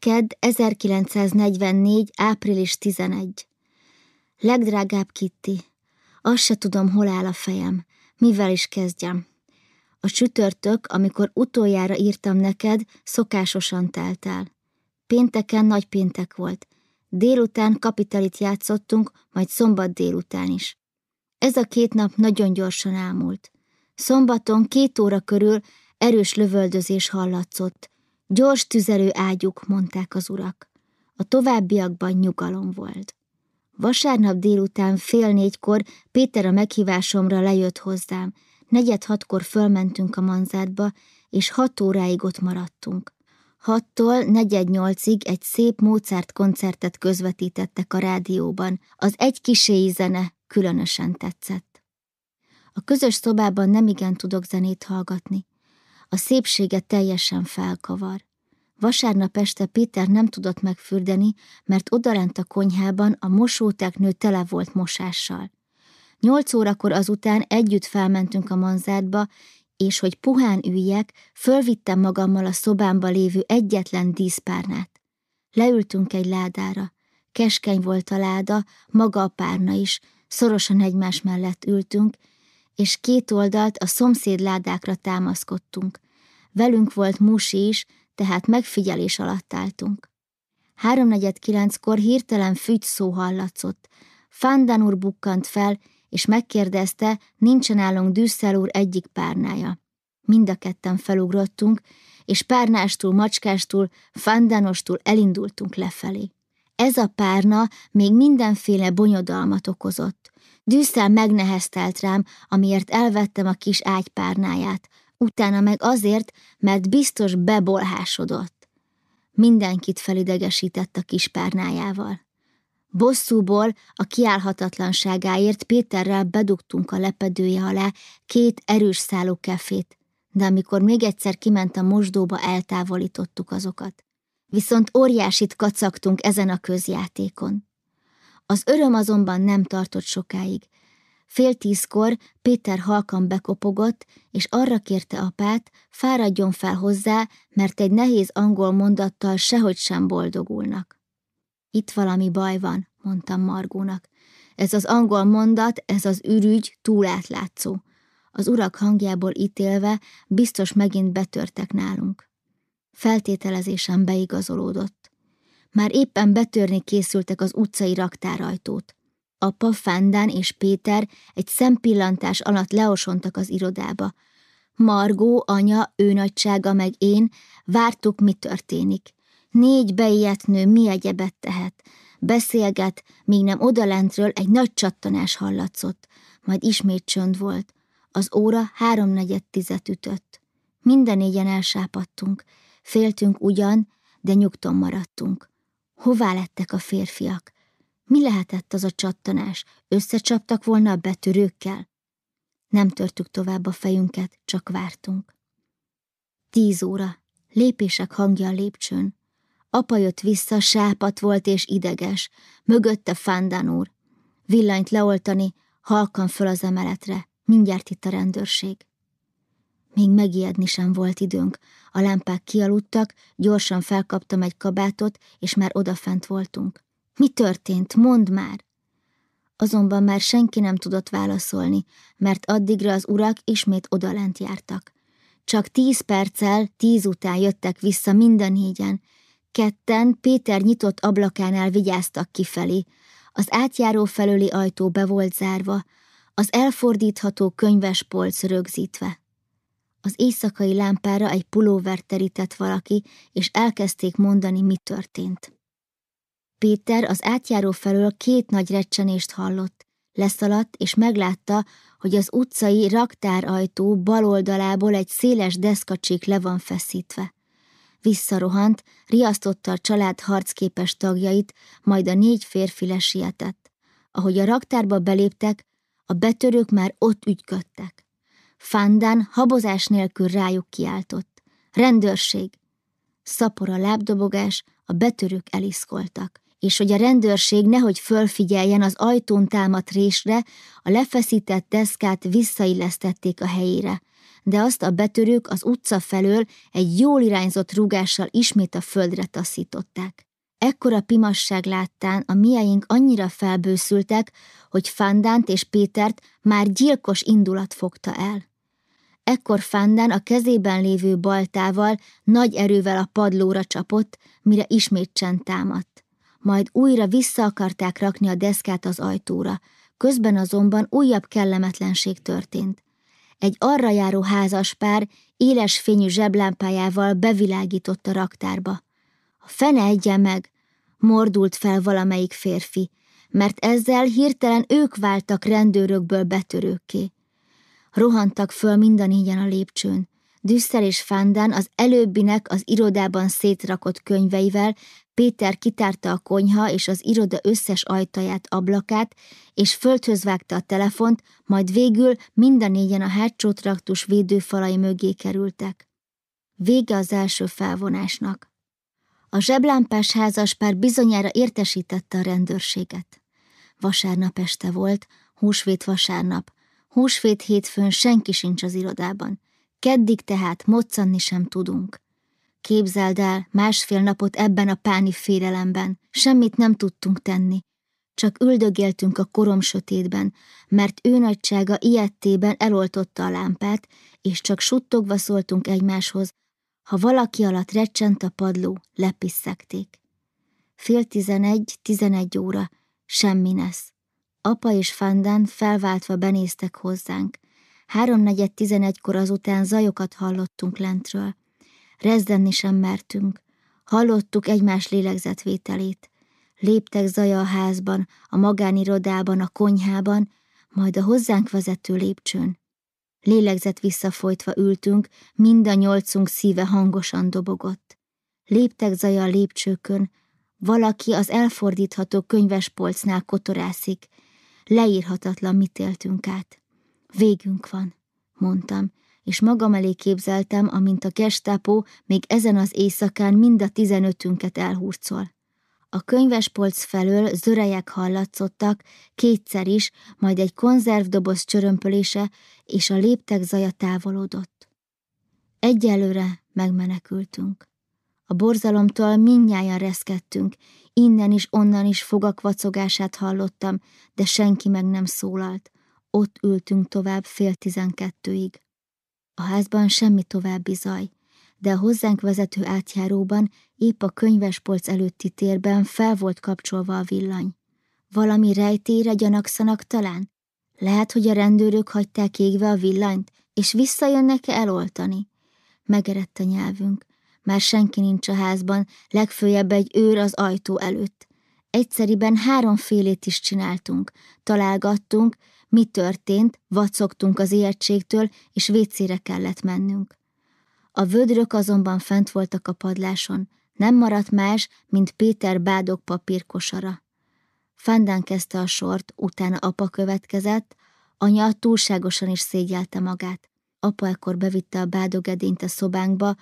Ked 1944. április 11. Legdrágább Kitty, azt se tudom, hol áll a fejem, mivel is kezdjem. A csütörtök, amikor utoljára írtam neked, szokásosan telt el. Pénteken nagy péntek volt. Délután kapitalit játszottunk, majd szombat délután is. Ez a két nap nagyon gyorsan elmúlt. Szombaton két óra körül erős lövöldözés hallatszott. Gyors tüzelő ágyuk, mondták az urak. A továbbiakban nyugalom volt. Vasárnap délután fél négykor Péter a meghívásomra lejött hozzám. Negyed hatkor fölmentünk a manzátba, és hat óráig ott maradtunk. Hattól negyed nyolcig egy szép Mozart koncertet közvetítettek a rádióban. Az egy kiséi zene különösen tetszett. A közös szobában nem igen tudok zenét hallgatni. A szépsége teljesen felkavar. Vasárnap este Péter nem tudott megfürdeni, mert odalent a konyhában a mosóteknő tele volt mosással. Nyolc órakor azután együtt felmentünk a manzátba, és hogy puhán üljek, fölvittem magammal a szobámba lévő egyetlen díszpárnát. Leültünk egy ládára. Keskeny volt a láda, maga a párna is, szorosan egymás mellett ültünk, és két oldalt a szomszéd ládákra támaszkodtunk. Velünk volt Musi is, tehát megfigyelés alatt álltunk. Háromnegyed kilenckor hirtelen fügy szó hallatszott. Fandan úr bukkant fel, és megkérdezte, nincsen állunk Düsszel úr egyik párnája. Mind a ketten felugrottunk, és párnástól, macskástól, fandanostól elindultunk lefelé. Ez a párna még mindenféle bonyodalmat okozott. Düsszel megneheztelt rám, amiért elvettem a kis ágypárnáját, utána meg azért, mert biztos bebolhásodott. Mindenkit felidegesített a kis párnájával. Bosszúból a kiállhatatlanságáért Péterrel bedugtunk a lepedője alá két erős száló kefét, de amikor még egyszer kiment a mosdóba, eltávolítottuk azokat. Viszont óriásit kacagtunk ezen a közjátékon. Az öröm azonban nem tartott sokáig, Fél tízkor Péter halkan bekopogott, és arra kérte apát, fáradjon fel hozzá, mert egy nehéz angol mondattal sehogy sem boldogulnak. Itt valami baj van, mondtam Margónak. Ez az angol mondat, ez az ürügy túl átlátszó. Az urak hangjából ítélve biztos megint betörtek nálunk. Feltételezésem beigazolódott. Már éppen betörni készültek az utcai raktárajtót. Apa, Fándán és Péter egy szempillantás alatt leosontak az irodába. Margó, anya, ő nagysága meg én vártuk, mi történik. Négy beijet nő mi egyebet tehet. Beszélget, míg nem odalentről egy nagy csattanás hallatszott, majd ismét csönd volt. Az óra háromnegyed tizet ütött. Minden négyen elsápadtunk. Féltünk ugyan, de nyugton maradtunk. Hová lettek a férfiak? Mi lehetett az a csattanás? Összecsaptak volna a betörőkkel? Nem törtük tovább a fejünket, csak vártunk. Tíz óra. Lépések hangja a lépcsőn. Apa jött vissza, sápat volt és ideges. Mögötte Fandán úr. Villanyt leoltani, halkan föl az emeletre. Mindjárt itt a rendőrség. Még megijedni sem volt időnk. A lámpák kialudtak, gyorsan felkaptam egy kabátot, és már odafent voltunk. Mi történt? Mondd már! Azonban már senki nem tudott válaszolni, mert addigra az urak ismét odalent jártak. Csak tíz perccel, tíz után jöttek vissza mind a négyen. Ketten Péter nyitott ablakánál vigyáztak kifelé. Az átjáró felőli ajtó be volt zárva, az elfordítható könyves polc rögzítve. Az éjszakai lámpára egy pulóver terített valaki, és elkezdték mondani, mi történt. Péter az átjáró felől két nagy recsenést hallott. Leszaladt, és meglátta, hogy az utcai raktárajtó bal oldalából egy széles deszkacsik le van feszítve. Visszarohant, riasztotta a család harcképes tagjait, majd a négy férfi lesietett. Ahogy a raktárba beléptek, a betörők már ott ügyködtek. Fandán habozás nélkül rájuk kiáltott. Rendőrség! Szapor a lábdobogás, a betörők eliszkoltak és hogy a rendőrség nehogy fölfigyeljen az ajtón támadt résre, a lefeszített deszkát visszaillesztették a helyére. de azt a betörők az utca felől egy jól irányzott rúgással ismét a földre taszították. Ekkora pimasság láttán a mieink annyira felbőszültek, hogy Fandánt és Pétert már gyilkos indulat fogta el. Ekkor Fandán a kezében lévő baltával nagy erővel a padlóra csapott, mire ismét csend támadt. Majd újra vissza akarták rakni a deszkát az ajtóra, közben azonban újabb kellemetlenség történt. Egy arra járó házaspár éles fényű zseblámpájával bevilágított a raktárba. A fene egyen meg, mordult fel valamelyik férfi, mert ezzel hirtelen ők váltak rendőrökből betörőkké. Rohantak föl mind a négyen a lépcsőn. Düsszel és Fandán az előbbinek az irodában szétrakott könyveivel, Péter kitárta a konyha és az iroda összes ajtaját, ablakát, és földhöz vágta a telefont, majd végül mind a négyen a hátsó traktus védőfalai mögé kerültek. Vége az első felvonásnak. A zseblámpás házaspár bizonyára értesítette a rendőrséget. Vasárnap este volt, húsvét vasárnap, húsvét hétfőn senki sincs az irodában. Keddig tehát moccanni sem tudunk. Képzeld el, másfél napot ebben a páni félelemben, semmit nem tudtunk tenni. Csak üldögéltünk a korom sötétben, mert ő nagysága ilyettében eloltotta a lámpát, és csak suttogva szóltunk egymáshoz, ha valaki alatt recsent a padló, lepisszekték. Fél tizenegy, tizenegy óra, semmi nesz. Apa és Fandán felváltva benéztek hozzánk. Háromnegyed tizenegykor azután zajokat hallottunk lentről. Rezdenni sem mertünk. Hallottuk egymás lélegzetvételét. Léptek zaja a házban, a magánirodában, a konyhában, majd a hozzánk vezető lépcsőn. Lélegzet visszafolytva ültünk, mind a nyolcunk szíve hangosan dobogott. Léptek zaja a lépcsőkön, valaki az elfordítható könyvespolcnál kotorászik. Leírhatatlan mit éltünk át. Végünk van, mondtam, és magam elé képzeltem, amint a gestápó még ezen az éjszakán mind a tizenötünket elhurcol. A könyvespolc felől zörejek hallatszottak, kétszer is, majd egy konzervdoboz csörömpölése, és a léptek zaja távolodott. Egyelőre megmenekültünk. A borzalomtól minnyáján reszkedtünk, innen is, onnan is fogak vacogását hallottam, de senki meg nem szólalt. Ott ültünk tovább fél tizenkettőig. A házban semmi további zaj, de a hozzánk vezető átjáróban épp a könyvespolc előtti térben fel volt kapcsolva a villany. Valami rejtére gyanakszanak talán? Lehet, hogy a rendőrök hagyták égve a villanyt, és visszajönnek-e eloltani? Megerett a nyelvünk. Már senki nincs a házban, legfőjebb egy őr az ajtó előtt. Egyszeriben háromfélét is csináltunk, találgattunk, mi történt, vacogtunk az ijegységtől, és vécére kellett mennünk. A vödrök azonban fent voltak a padláson, nem maradt más, mint Péter bádog papírkosara. Fandán kezdte a sort, utána apa következett, anya túlságosan is szégyelte magát. Apa ekkor bevitte a bádogedényt a szobánkba,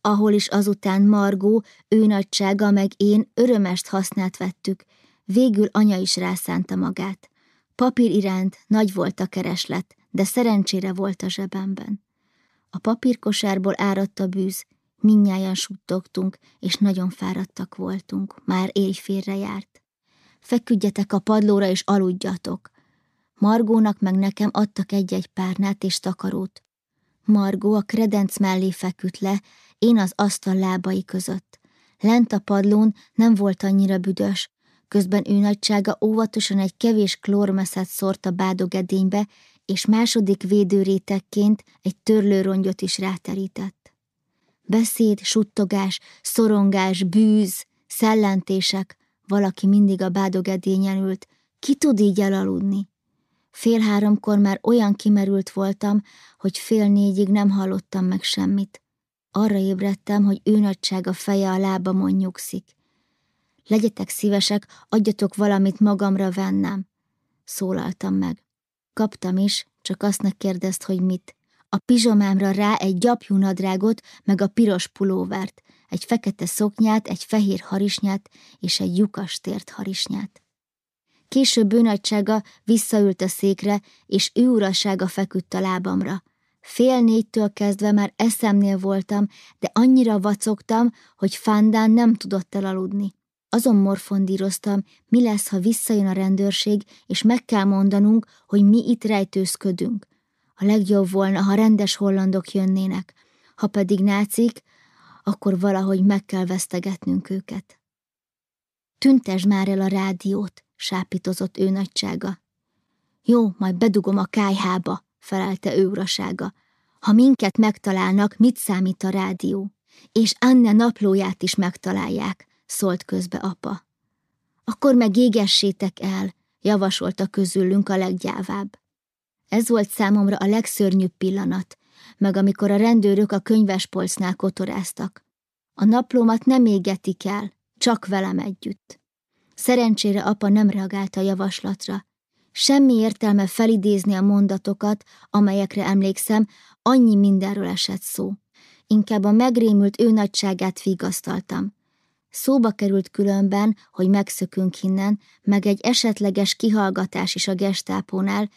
ahol is azután Margó, ő nagysága meg én örömest hasznát vettük, végül anya is rászánta magát. Papír iránt nagy volt a kereslet, de szerencsére volt a zsebemben. A papírkosárból áradt a bűz, minnyáján suttogtunk, és nagyon fáradtak voltunk, már éjfélre járt. Feküdjetek a padlóra, és aludjatok. Margónak meg nekem adtak egy-egy párnát és takarót. Margó a kredenc mellé feküdt le, én az asztal lábai között. Lent a padlón nem volt annyira büdös, közben ő nagysága óvatosan egy kevés klórmeszet szórt a bádogedénybe, és második védőrétekként egy törlőrongyot is ráterített. Beszéd, suttogás, szorongás, bűz, szellentések, valaki mindig a bádogedényen ült, ki tud így elaludni? Fél háromkor már olyan kimerült voltam, hogy fél négyig nem hallottam meg semmit. Arra ébredtem, hogy ő nagysága feje a lábamon nyugszik. Legyetek szívesek, adjatok valamit magamra vennem. Szólaltam meg. Kaptam is, csak azt ne kérdezt, hogy mit. A pizsomámra rá egy gyapjú nadrágot, meg a piros pulóvert, egy fekete szoknyát, egy fehér harisnyát és egy lyukas tért harisnyát. Később bőnagysága visszaült a székre, és ő urasága feküdt a lábamra. Fél négytől kezdve már eszemnél voltam, de annyira vacogtam, hogy Fándán nem tudott elaludni. Azon morfondíroztam, mi lesz, ha visszajön a rendőrség, és meg kell mondanunk, hogy mi itt rejtőzködünk. A legjobb volna, ha rendes hollandok jönnének, ha pedig nácik, akkor valahogy meg kell vesztegetnünk őket. Tüntesd már el a rádiót, sápítozott ő nagysága. Jó, majd bedugom a kájhába, felelte ő urasága. Ha minket megtalálnak, mit számít a rádió? És Anne naplóját is megtalálják, szólt közbe apa. Akkor meg égessétek el, javasolta közülünk a leggyávább. Ez volt számomra a legszörnyűbb pillanat, meg amikor a rendőrök a könyvespolcnál kotoráztak. A naplómat nem égetik el, csak velem együtt. Szerencsére apa nem reagált a javaslatra. Semmi értelme felidézni a mondatokat, amelyekre emlékszem, annyi mindenről esett szó. Inkább a megrémült ő nagyságát vigasztaltam. Szóba került különben, hogy megszökünk innen, meg egy esetleges kihallgatás is a gestápónál,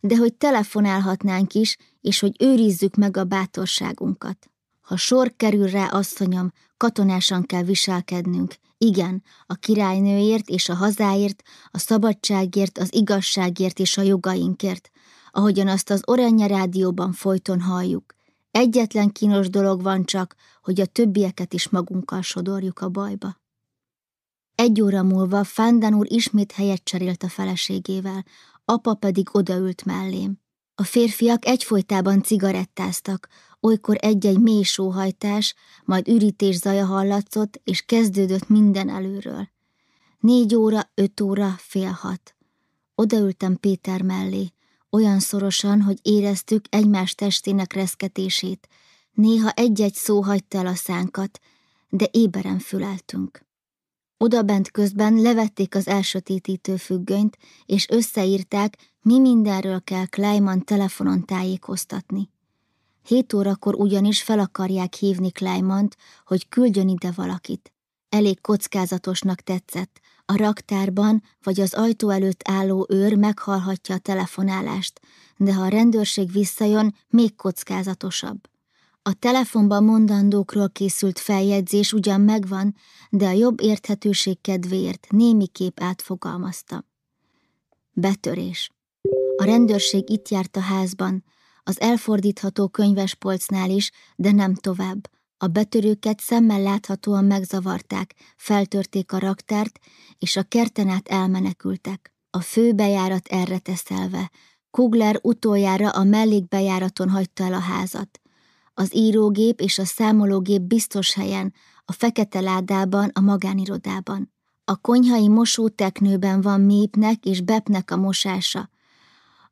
de hogy telefonálhatnánk is, és hogy őrizzük meg a bátorságunkat. Ha sor kerül rá, asszonyom, katonásan kell viselkednünk. Igen, a királynőért és a hazáért, a szabadságért, az igazságért és a jogainkért, ahogyan azt az Oranje rádióban folyton halljuk. Egyetlen kínos dolog van csak, hogy a többieket is magunkkal sodorjuk a bajba. Egy óra múlva Fándan úr ismét helyet cserélt a feleségével, apa pedig odaült mellém. A férfiak egyfolytában cigarettáztak, olykor egy-egy mély sóhajtás, majd ürítés zaja hallatszott, és kezdődött minden előről. Négy óra, öt óra, fél hat. Odaültem Péter mellé, olyan szorosan, hogy éreztük egymás testének reszketését. Néha egy-egy szó hagyta el a szánkat, de éberen füleltünk. Oda bent közben levették az elsötétítő függönyt, és összeírták, mi mindenről kell Kleiman telefonon tájékoztatni. Hét órakor ugyanis fel akarják hívni Kleimant, hogy küldjön ide valakit. Elég kockázatosnak tetszett. A raktárban vagy az ajtó előtt álló őr meghallhatja a telefonálást, de ha a rendőrség visszajön, még kockázatosabb. A telefonban mondandókról készült feljegyzés ugyan megvan, de a jobb érthetőség kedvéért némiképp átfogalmazta. Betörés. A rendőrség itt járt a házban, az elfordítható könyvespolcnál is, de nem tovább. A betörőket szemmel láthatóan megzavarták, feltörték a raktárt, és a kerten át elmenekültek. A fő bejárat erre teszelve. Kugler utoljára a mellékbejáraton hagyta el a házat. Az írógép és a számológép biztos helyen, a fekete ládában, a magánirodában. A konyhai mosóteknőben van Mépnek és Bepnek a mosása,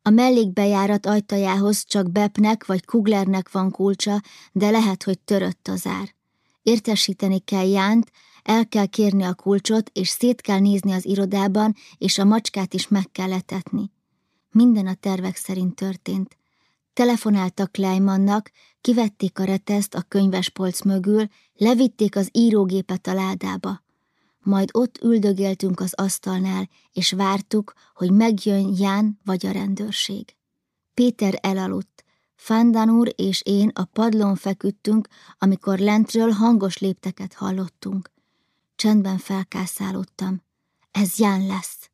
a mellékbejárat ajtajához csak Bepnek vagy Kuglernek van kulcsa, de lehet, hogy törött az ár. Értesíteni kell Jánt, el kell kérni a kulcsot, és szét kell nézni az irodában, és a macskát is meg kell letetni. Minden a tervek szerint történt. Telefonáltak Leimannak, kivették a reteszt a könyvespolc mögül, levitték az írógépet a ládába majd ott üldögéltünk az asztalnál, és vártuk, hogy megjön Ján vagy a rendőrség. Péter elaludt, Fándan úr és én a padlón feküdtünk, amikor lentről hangos lépteket hallottunk. Csendben felkászálódtam. Ez Ján lesz.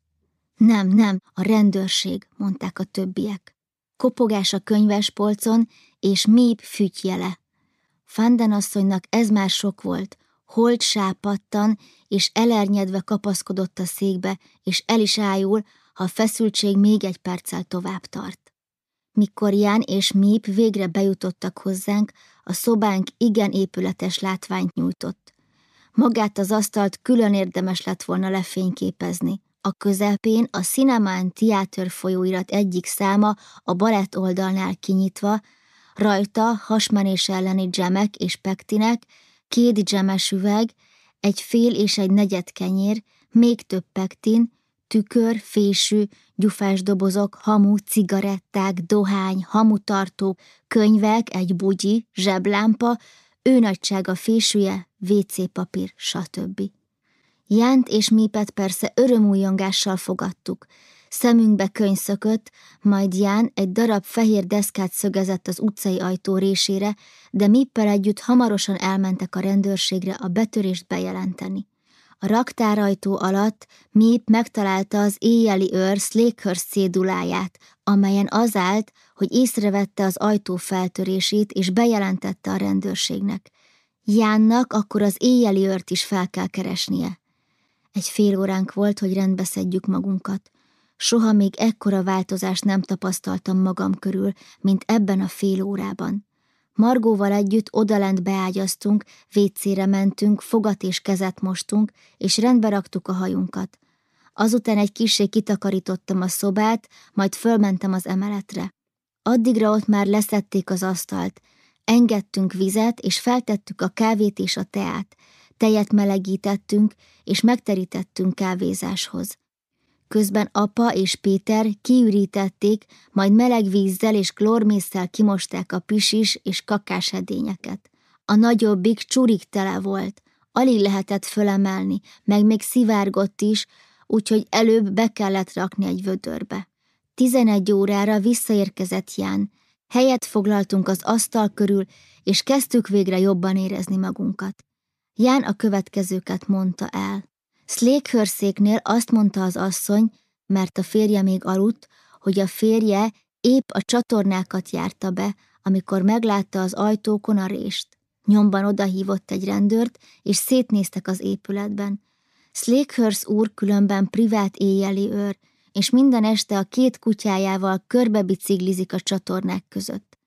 Nem, nem, a rendőrség, mondták a többiek. Kopogás a könyvespolcon, és mélybb fütyjele. Fanden asszonynak ez már sok volt, holt sápadtan, és elernyedve kapaszkodott a székbe, és el is ájul, ha a feszültség még egy perccel tovább tart. Mikor Ján és Mép végre bejutottak hozzánk, a szobánk igen épületes látványt nyújtott. Magát az asztalt külön érdemes lett volna lefényképezni. A közepén a Cineman Theater folyóirat egyik száma a balett oldalnál kinyitva, rajta hasmenés elleni dzsemek és pektinek, két dzsemes üveg, egy fél és egy negyed kenyér, még több pektin, tükör, fésű, gyufás dobozok, hamu, cigaretták, dohány, hamutartók, könyvek, egy bugyi, zseblámpa, ő nagysága fésűje, WC papír, stb. Jánt és Mipet persze örömújongással fogadtuk. Szemünkbe könyv szökött, majd Ján egy darab fehér deszkát szögezett az utcai ajtó résére, de Mippel együtt hamarosan elmentek a rendőrségre a betörést bejelenteni. A raktárajtó alatt Mip megtalálta az éjjeli őr Slakehurst céduláját, amelyen az állt, hogy észrevette az ajtó feltörését és bejelentette a rendőrségnek. Jánnak akkor az éjjeli őrt is fel kell keresnie. Egy fél óránk volt, hogy rendbe szedjük magunkat. Soha még ekkora változást nem tapasztaltam magam körül, mint ebben a fél órában. Margóval együtt odalent beágyaztunk, vécére mentünk, fogat és kezet mostunk, és rendbe raktuk a hajunkat. Azután egy kisé kitakarítottam a szobát, majd fölmentem az emeletre. Addigra ott már leszették az asztalt. Engedtünk vizet, és feltettük a kávét és a teát. Tejet melegítettünk, és megterítettünk kávézáshoz. Közben apa és Péter kiürítették, majd meleg vízzel és klormészsel kimosták a pisis és kakás edényeket. A nagyobbik csurik tele volt, alig lehetett fölemelni, meg még szivárgott is, úgyhogy előbb be kellett rakni egy vödörbe. Tizenegy órára visszaérkezett Ján. Helyet foglaltunk az asztal körül, és kezdtük végre jobban érezni magunkat. Ján a következőket mondta el. Szlékhörszéknél azt mondta az asszony, mert a férje még aludt, hogy a férje épp a csatornákat járta be, amikor meglátta az ajtókon a rést. Nyomban odahívott egy rendőrt, és szétnéztek az épületben. Slakehurst úr különben privát éjjeli őr, és minden este a két kutyájával körbe biciklizik a csatornák között.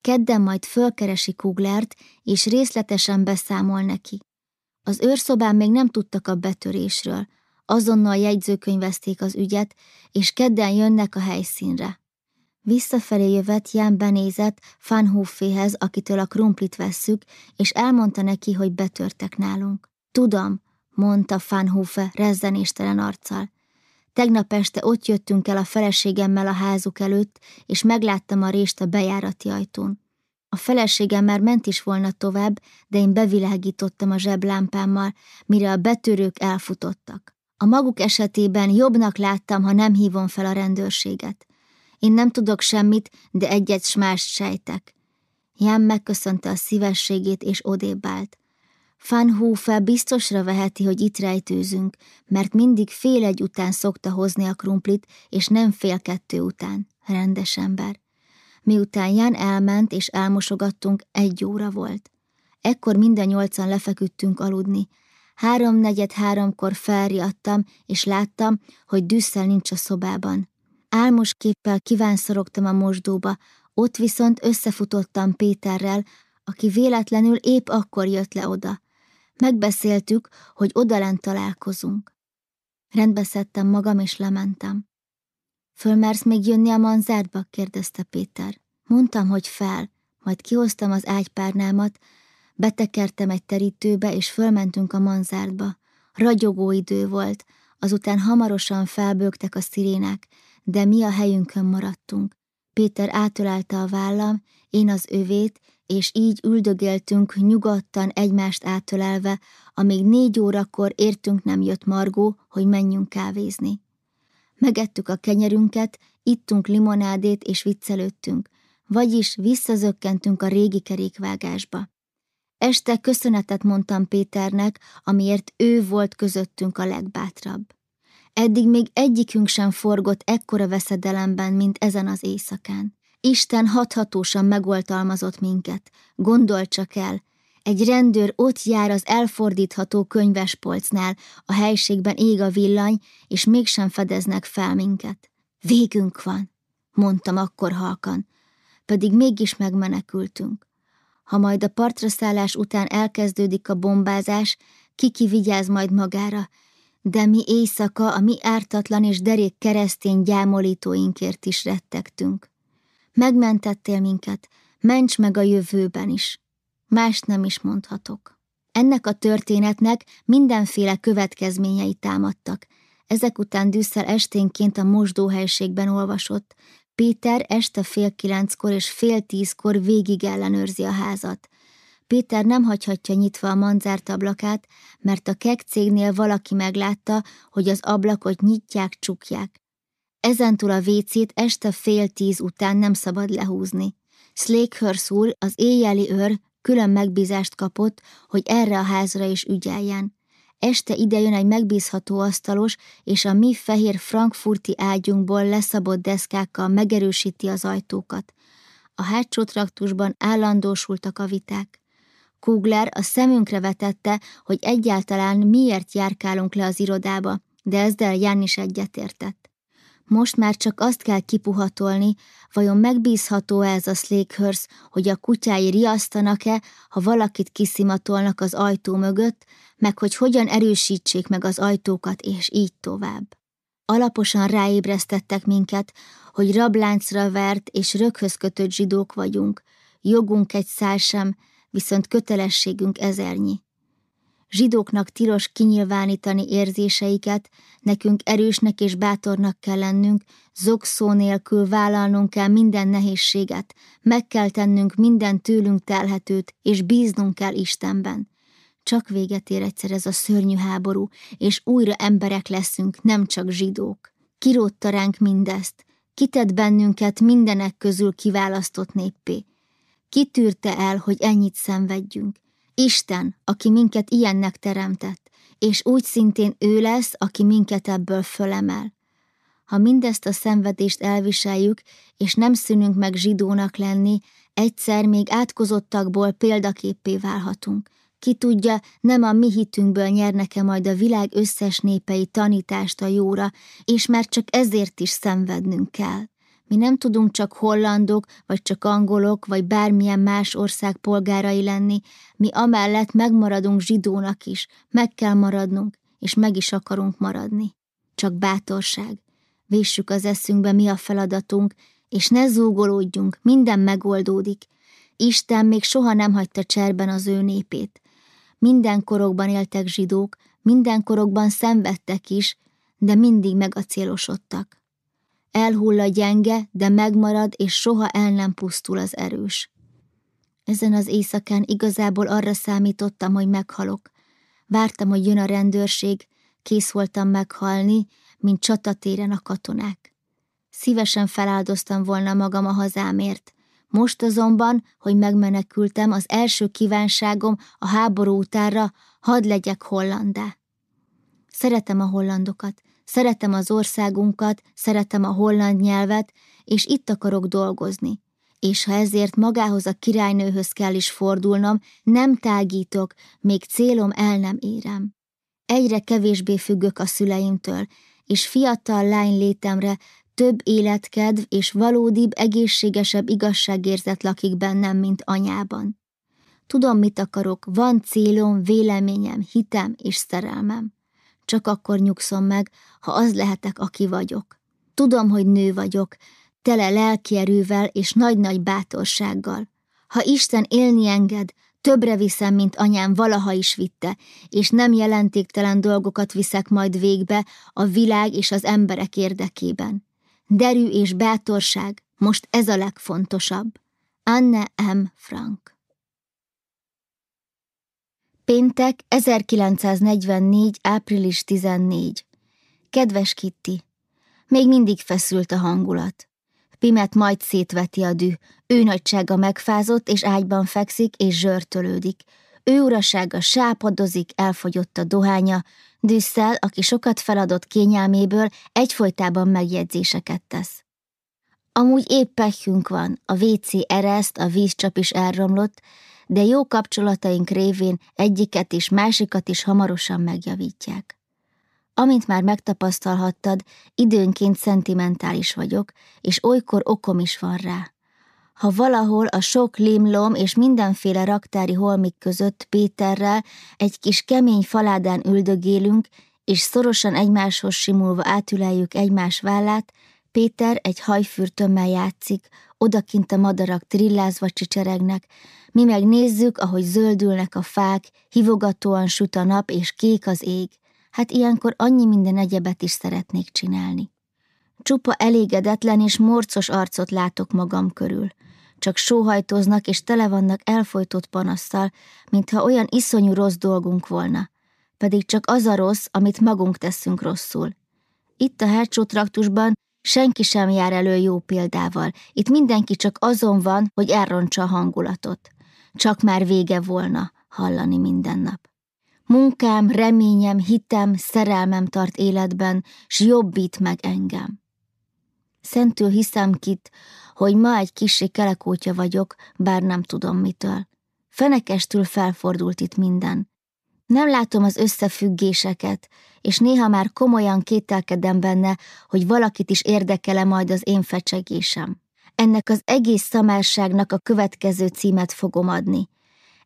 Kedden majd fölkeresi Kuglert, és részletesen beszámol neki. Az őrszobán még nem tudtak a betörésről, azonnal jegyzőkönyvezték az ügyet, és kedden jönnek a helyszínre. Visszafelé jövet Jan benézett Fanhofféhez, akitől a krumplit vesszük, és elmondta neki, hogy betörtek nálunk. Tudom, mondta Fanhofe rezzenéstelen arccal. Tegnap este ott jöttünk el a feleségemmel a házuk előtt, és megláttam a rést a bejárati ajtón. A feleségem már ment is volna tovább, de én bevilágítottam a zseblámpámmal, mire a betörők elfutottak. A maguk esetében jobbnak láttam, ha nem hívom fel a rendőrséget. Én nem tudok semmit, de egyet s mást sejtek. Jan megköszönte a szívességét, és odébb állt. Van Hofe biztosra veheti, hogy itt rejtőzünk, mert mindig fél egy után szokta hozni a krumplit, és nem fél kettő után. Rendes ember. Miután Jan elment és elmosogattunk, egy óra volt. Ekkor minden nyolcan lefeküdtünk aludni. Háromnegyed háromkor felriadtam, és láttam, hogy düsszel nincs a szobában. Álmos képpel kívánszorogtam a mosdóba, ott viszont összefutottam Péterrel, aki véletlenül épp akkor jött le oda. Megbeszéltük, hogy odalent találkozunk. Rendbe szedtem magam, és lementem. Fölmersz még jönni a manzárba? kérdezte Péter. Mondtam, hogy fel, majd kihoztam az ágypárnámat, betekertem egy terítőbe, és fölmentünk a manzárba. Ragyogó idő volt, azután hamarosan felbőgtek a szirénák, de mi a helyünkön maradtunk. Péter átölelte a vállam, én az övét, és így üldögéltünk nyugodtan egymást átölelve, amíg négy órakor értünk nem jött Margó, hogy menjünk kávézni. Megettük a kenyerünket, ittunk limonádét és viccelődtünk, vagyis visszazökkentünk a régi kerékvágásba. Este köszönetet mondtam Péternek, amiért ő volt közöttünk a legbátrabb. Eddig még egyikünk sem forgott ekkora veszedelemben, mint ezen az éjszakán. Isten hathatósan megoltalmazott minket. Gondol csak el, egy rendőr ott jár az elfordítható könyvespolcnál, a helységben ég a villany, és mégsem fedeznek fel minket. Végünk van, mondtam akkor halkan, pedig mégis megmenekültünk. Ha majd a partra szállás után elkezdődik a bombázás, kiki vigyáz majd magára, de mi éjszaka a mi ártatlan és derék keresztény gyámolítóinkért is rettegtünk. Megmentettél minket, ments meg a jövőben is. Mást nem is mondhatok. Ennek a történetnek mindenféle következményei támadtak. Ezek után Düsszel esténként a mosdóhelységben olvasott. Péter este fél kilenckor és fél tízkor végig ellenőrzi a házat. Péter nem hagyhatja nyitva a manzárt ablakát, mert a kek cégnél valaki meglátta, hogy az ablakot nyitják, csukják. Ezentúl a vécét este fél tíz után nem szabad lehúzni. Slakehurst úr, az éjjeli őr, külön megbízást kapott, hogy erre a házra is ügyeljen. Este idejön egy megbízható asztalos, és a mi fehér frankfurti ágyunkból leszabott deszkákkal megerősíti az ajtókat. A hátsó traktusban állandósultak a viták. Kugler a szemünkre vetette, hogy egyáltalán miért járkálunk le az irodába, de ezzel Jan is egyetértett. Most már csak azt kell kipuhatolni, vajon megbízható -e ez a Slakehurst, hogy a kutyái riasztanak-e, ha valakit kiszimatolnak az ajtó mögött, meg hogy hogyan erősítsék meg az ajtókat, és így tovább. Alaposan ráébresztettek minket, hogy rabláncra vert és röghöz kötött zsidók vagyunk, jogunk egy szál sem, viszont kötelességünk ezernyi. Zsidóknak tilos kinyilvánítani érzéseiket, nekünk erősnek és bátornak kell lennünk, zokszó nélkül vállalnunk kell minden nehézséget, meg kell tennünk minden tőlünk telhetőt, és bíznunk kell Istenben. Csak véget ér egyszer ez a szörnyű háború, és újra emberek leszünk, nem csak zsidók. Kirótta ránk mindezt, kitett bennünket mindenek közül kiválasztott néppé. Kitűrte el, hogy ennyit szenvedjünk. Isten, aki minket ilyennek teremtett, és úgy szintén ő lesz, aki minket ebből fölemel. Ha mindezt a szenvedést elviseljük, és nem szűnünk meg zsidónak lenni, egyszer még átkozottakból példaképpé válhatunk. Ki tudja, nem a mi hitünkből nyernek-e majd a világ összes népei tanítást a jóra, és már csak ezért is szenvednünk kell. Mi nem tudunk csak hollandok, vagy csak angolok, vagy bármilyen más ország polgárai lenni, mi amellett megmaradunk zsidónak is, meg kell maradnunk, és meg is akarunk maradni. Csak bátorság. Véssük az eszünkbe, mi a feladatunk, és ne zúgolódjunk, minden megoldódik. Isten még soha nem hagyta cserben az ő népét. Minden korokban éltek zsidók, minden korokban szenvedtek is, de mindig megacélosodtak. Elhull a gyenge, de megmarad, és soha el nem pusztul az erős. Ezen az éjszakán igazából arra számítottam, hogy meghalok. Vártam, hogy jön a rendőrség, kész voltam meghalni, mint csatatéren a katonák. Szívesen feláldoztam volna magam a hazámért. Most azonban, hogy megmenekültem, az első kívánságom a háború utára, hadd legyek hollandá. Szeretem a hollandokat, Szeretem az országunkat, szeretem a holland nyelvet, és itt akarok dolgozni. És ha ezért magához a királynőhöz kell is fordulnom, nem tágítok, még célom el nem érem. Egyre kevésbé függök a szüleimtől, és fiatal lány létemre több életkedv és valódibb, egészségesebb igazságérzet lakik bennem, mint anyában. Tudom, mit akarok, van célom, véleményem, hitem és szerelmem. Csak akkor nyugszom meg, ha az lehetek, aki vagyok. Tudom, hogy nő vagyok, tele lelkierővel és nagy-nagy bátorsággal. Ha Isten élni enged, többre viszem, mint anyám valaha is vitte, és nem jelentéktelen dolgokat viszek majd végbe a világ és az emberek érdekében. Derű és bátorság, most ez a legfontosabb. Anne M. Frank Péntek 1944. április 14. Kedves Kitty, még mindig feszült a hangulat. Pimet majd szétveti a dű, ő nagysága megfázott, és ágyban fekszik, és zsörtölődik. Ő urasága sápadozik, elfogyott a dohánya, Düsszel, aki sokat feladott kényelméből, egyfolytában megjegyzéseket tesz. Amúgy épp pehünk van, a WC ereszt, a vízcsap is elromlott, de jó kapcsolataink révén egyiket is, másikat is hamarosan megjavítják. Amint már megtapasztalhattad, időnként szentimentális vagyok, és olykor okom is van rá. Ha valahol a sok limlom és mindenféle raktári holmik között Péterrel egy kis kemény faládán üldögélünk, és szorosan egymáshoz simulva átüleljük egymás vállát, Péter egy hajfürtömmel játszik, odakint a madarak trillázva csicseregnek, mi meg nézzük, ahogy zöldülnek a fák, hivogatóan süt a nap és kék az ég. Hát ilyenkor annyi minden egyebet is szeretnék csinálni. Csupa elégedetlen és morcos arcot látok magam körül. Csak sóhajtoznak és tele vannak elfolytott panasszal, mintha olyan iszonyú rossz dolgunk volna. Pedig csak az a rossz, amit magunk teszünk rosszul. Itt a hátsó traktusban Senki sem jár elő jó példával. Itt mindenki csak azon van, hogy elrontsa a hangulatot. Csak már vége volna hallani minden nap. Munkám, reményem, hitem, szerelmem tart életben, s jobbít meg engem. Szentül hiszem kit, hogy ma egy kisé kelekótya vagyok, bár nem tudom mitől. Fenekestül felfordult itt minden. Nem látom az összefüggéseket, és néha már komolyan kételkedem benne, hogy valakit is érdekele majd az én fecsegésem. Ennek az egész szamárságnak a következő címet fogom adni.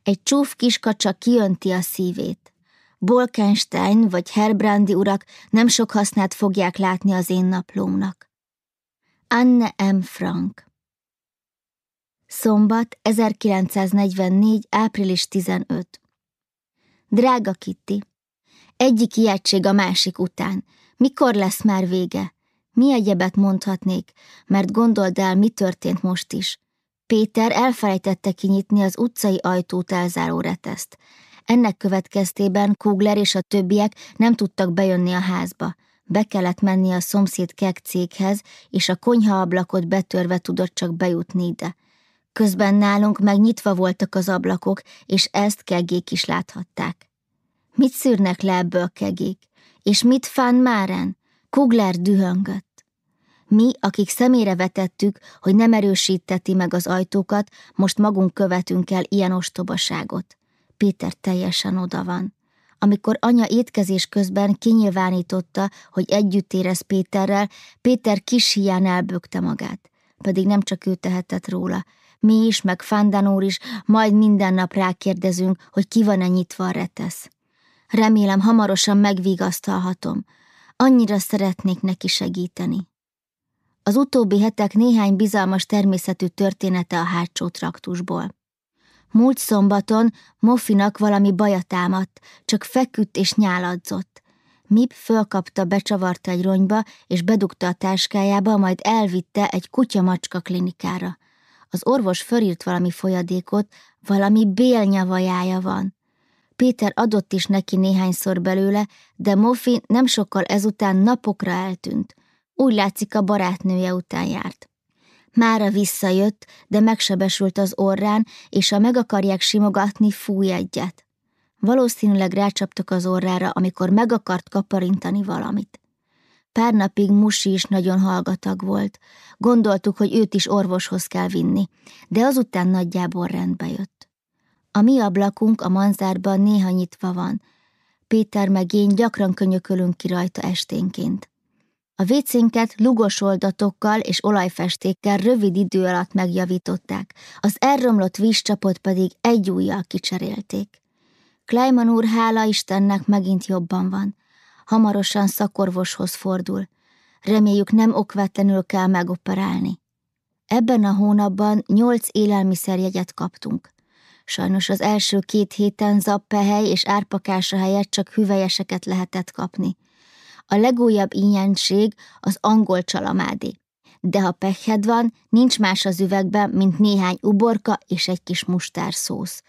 Egy csúf kiskacsa kiönti a szívét. Bolkenstein vagy Herbrandi urak nem sok hasznát fogják látni az én naplómnak. Anne M. Frank Szombat, 1944. április 15 Drága Kitty, egyik ijegység a másik után. Mikor lesz már vége? Mi egyebet mondhatnék, mert gondold el, mi történt most is. Péter elfelejtette kinyitni az utcai ajtót elzáró reteszt. Ennek következtében Kugler és a többiek nem tudtak bejönni a házba. Be kellett menni a szomszéd kek céghez, és a konyhaablakot betörve tudott csak bejutni ide. Közben nálunk meg nyitva voltak az ablakok, és ezt kegék is láthatták. Mit szűrnek le ebből kegék? És mit fán máren? Kugler dühöngött. Mi, akik szemére vetettük, hogy nem erősíteti meg az ajtókat, most magunk követünk el ilyen ostobaságot. Péter teljesen oda van. Amikor anya étkezés közben kinyilvánította, hogy együtt érez Péterrel, Péter kis hián elbökte magát. Pedig nem csak ő tehetett róla, mi is, meg Fandan úr is, majd minden nap rákérdezünk, hogy ki van-e nyitva a retesz. Remélem, hamarosan megvigasztalhatom. Annyira szeretnék neki segíteni. Az utóbbi hetek néhány bizalmas természetű története a hátsó traktusból. Múlt szombaton Mofinak valami baja támadt, csak feküdt és nyáladzott. Mip fölkapta, becsavarta egy ronyba, és bedugta a táskájába, majd elvitte egy kutya-macska klinikára. Az orvos fölírt valami folyadékot, valami bélnyavajája van. Péter adott is neki néhányszor belőle, de Mofi nem sokkal ezután napokra eltűnt. Úgy látszik a barátnője után járt. Mára visszajött, de megsebesült az orrán, és ha meg akarják simogatni, fúj egyet. Valószínűleg rácsaptak az orrára, amikor meg akart kaparintani valamit. Pár napig Musi is nagyon hallgatag volt. Gondoltuk, hogy őt is orvoshoz kell vinni, de azután nagyjából rendbe jött. A mi ablakunk a manzárban néha nyitva van. Péter meg én gyakran könyökölünk ki rajta esténként. A vécénket lugos oldatokkal és olajfestékkel rövid idő alatt megjavították, az elromlott vízcsapot pedig egy újjal kicserélték. Kleiman úr hála Istennek megint jobban van hamarosan szakorvoshoz fordul. Reméljük nem okvetlenül kell megoperálni. Ebben a hónapban nyolc élelmiszerjegyet kaptunk. Sajnos az első két héten zappehely és árpakása helyett csak hüvelyeseket lehetett kapni. A legújabb ínyenség az angol csalamádé. De ha pekhed van, nincs más az üvegben, mint néhány uborka és egy kis mustárszósz.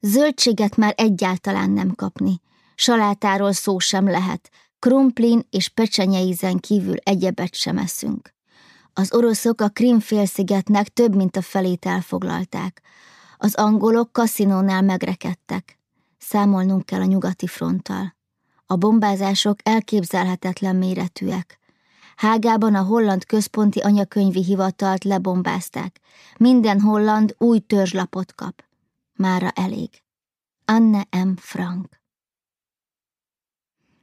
Zöldséget már egyáltalán nem kapni. Salátáról szó sem lehet, krumplin és pecsenyeizen kívül egyebet sem eszünk. Az oroszok a Krim-félszigetnek több mint a felét elfoglalták. Az angolok kaszinónál megrekedtek. Számolnunk kell a nyugati fronttal. A bombázások elképzelhetetlen méretűek. Hágában a holland központi anyakönyvi hivatalt lebombázták. Minden holland új törzslapot kap. Mára elég. Anne M. Frank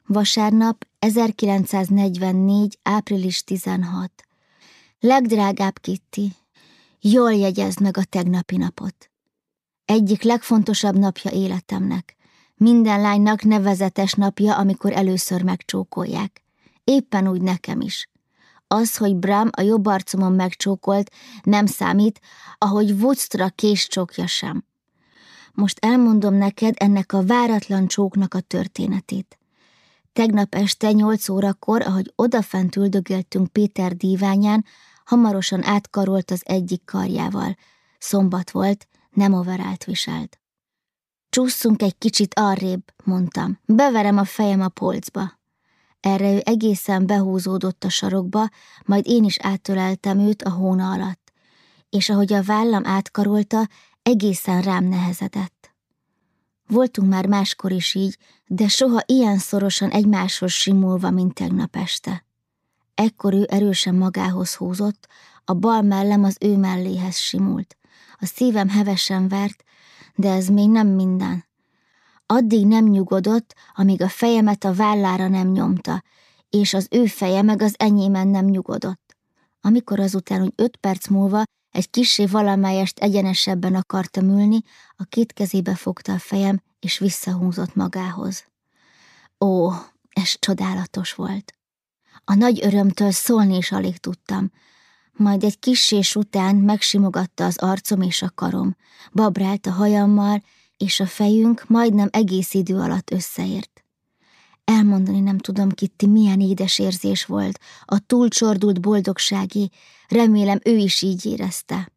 Vasárnap 1944. április 16. Legdrágább Kitty, jól jegyezd meg a tegnapi napot. Egyik legfontosabb napja életemnek. Minden lánynak nevezetes napja, amikor először megcsókolják. Éppen úgy nekem is. Az, hogy Bram a jobb arcomon megcsókolt, nem számít, ahogy Woodstra késcsókja sem. Most elmondom neked ennek a váratlan csóknak a történetét. Tegnap este nyolc órakor, ahogy odafent üldögéltünk Péter díványán, hamarosan átkarolt az egyik karjával. Szombat volt, nem overált viselt. Csúszunk egy kicsit arrébb, mondtam. Beverem a fejem a polcba. Erre ő egészen behúzódott a sarokba, majd én is átöleltem őt a hóna alatt, és ahogy a vállam átkarolta, egészen rám nehezedett. Voltunk már máskor is így, de soha ilyen szorosan egymáshoz simulva, mint tegnap este. Ekkor ő erősen magához húzott, a bal mellem az ő melléhez simult. A szívem hevesen vert, de ez még nem minden. Addig nem nyugodott, amíg a fejemet a vállára nem nyomta, és az ő feje meg az enyémen nem nyugodott. Amikor azután úgy öt perc múlva egy kisé valamelyest egyenesebben akartam ülni, a két kezébe fogta a fejem, és visszahúzott magához. Ó, ez csodálatos volt. A nagy örömtől szólni is alig tudtam. Majd egy kissés után megsimogatta az arcom és a karom, babrált a hajammal, és a fejünk majdnem egész idő alatt összeért. Elmondani nem tudom, Kitti, milyen édes érzés volt, a túlcsordult boldogsági, remélem ő is így érezte.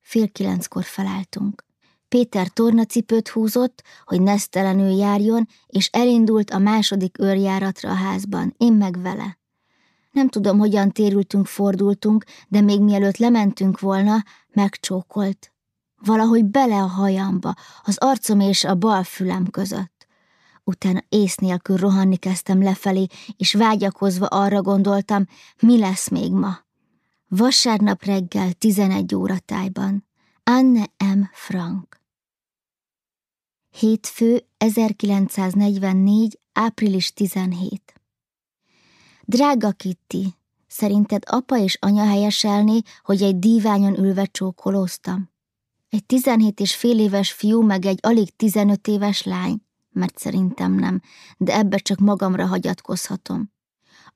Fél kilenckor felálltunk. Péter tornacipőt húzott, hogy nesztelenül járjon, és elindult a második őrjáratra a házban, én meg vele. Nem tudom, hogyan térültünk, fordultunk, de még mielőtt lementünk volna, megcsókolt. Valahogy bele a hajamba, az arcom és a bal fülem között. Utána ész nélkül rohanni kezdtem lefelé, és vágyakozva arra gondoltam, mi lesz még ma. Vasárnap reggel 11 óra tájban. Anne M. Frank Hétfő 1944. április 17 Drága Kitty, szerinted apa és anya helyeselné, hogy egy díványon ülve csókolóztam? Egy tizenhét és fél éves fiú, meg egy alig tizenöt éves lány? Mert szerintem nem, de ebbe csak magamra hagyatkozhatom.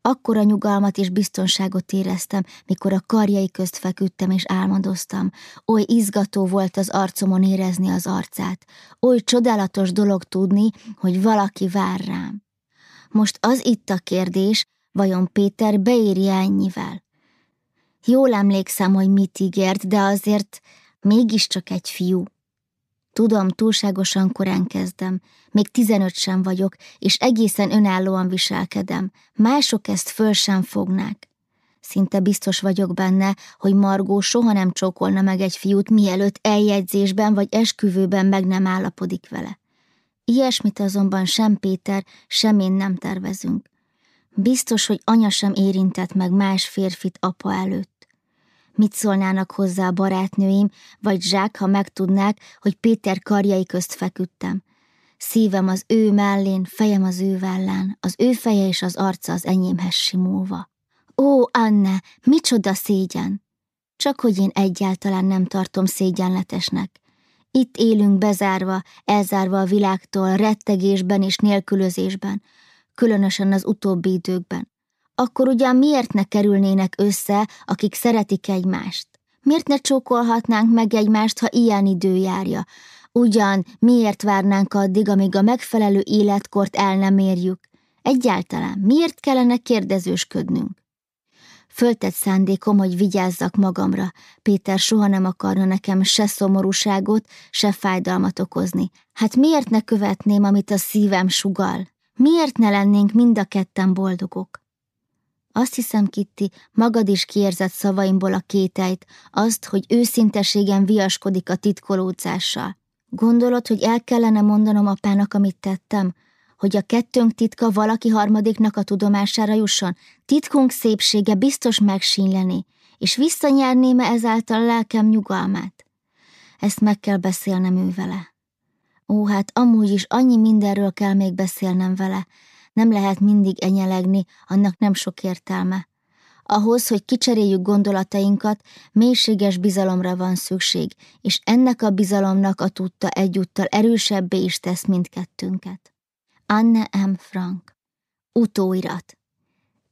Akkora nyugalmat és biztonságot éreztem, mikor a karjai közt feküdtem és álmodoztam. Oly izgató volt az arcomon érezni az arcát. Oly csodálatos dolog tudni, hogy valaki vár rám. Most az itt a kérdés, vajon Péter beírja ennyivel? Jól emlékszem, hogy mit ígért, de azért mégiscsak egy fiú. Tudom, túlságosan korán kezdem, még tizenöt sem vagyok, és egészen önállóan viselkedem, mások ezt föl sem fognák. Szinte biztos vagyok benne, hogy Margó soha nem csókolna meg egy fiút, mielőtt eljegyzésben vagy esküvőben meg nem állapodik vele. Ilyesmit azonban sem Péter, sem én nem tervezünk. Biztos, hogy anya sem érintett meg más férfit apa előtt. Mit szólnának hozzá a barátnőim, vagy Zsák, ha megtudnák, hogy Péter karjai közt feküdtem. Szívem az ő mellén, fejem az ő vállán, az ő feje és az arca az enyémhez simulva. Ó, Anne, micsoda szégyen! Csak hogy én egyáltalán nem tartom szégyenletesnek. Itt élünk bezárva, elzárva a világtól, rettegésben és nélkülözésben, különösen az utóbbi időkben akkor ugyan miért ne kerülnének össze, akik szeretik egymást? Miért ne csókolhatnánk meg egymást, ha ilyen idő járja? Ugyan miért várnánk addig, amíg a megfelelő életkort el nem érjük? Egyáltalán miért kellene kérdezősködnünk? Föltett szándékom, hogy vigyázzak magamra. Péter soha nem akarna nekem se szomorúságot, se fájdalmat okozni. Hát miért ne követném, amit a szívem sugal? Miért ne lennénk mind a ketten boldogok? Azt hiszem, Kitti, magad is kiérzett szavaimból a kételyt, azt, hogy őszinteségen viaskodik a titkolódzással. Gondolod, hogy el kellene mondanom apának, amit tettem? Hogy a kettőnk titka valaki harmadiknak a tudomására jusson? Titkunk szépsége biztos megsínyleni, és visszanyerné-e ezáltal a lelkem nyugalmát? Ezt meg kell beszélnem ő vele. Ó, hát amúgy is annyi mindenről kell még beszélnem vele, nem lehet mindig enyelegni, annak nem sok értelme. Ahhoz, hogy kicseréljük gondolatainkat, mélységes bizalomra van szükség, és ennek a bizalomnak a tudta egyúttal erősebbé is tesz mindkettőnket. Anne M. Frank Utóirat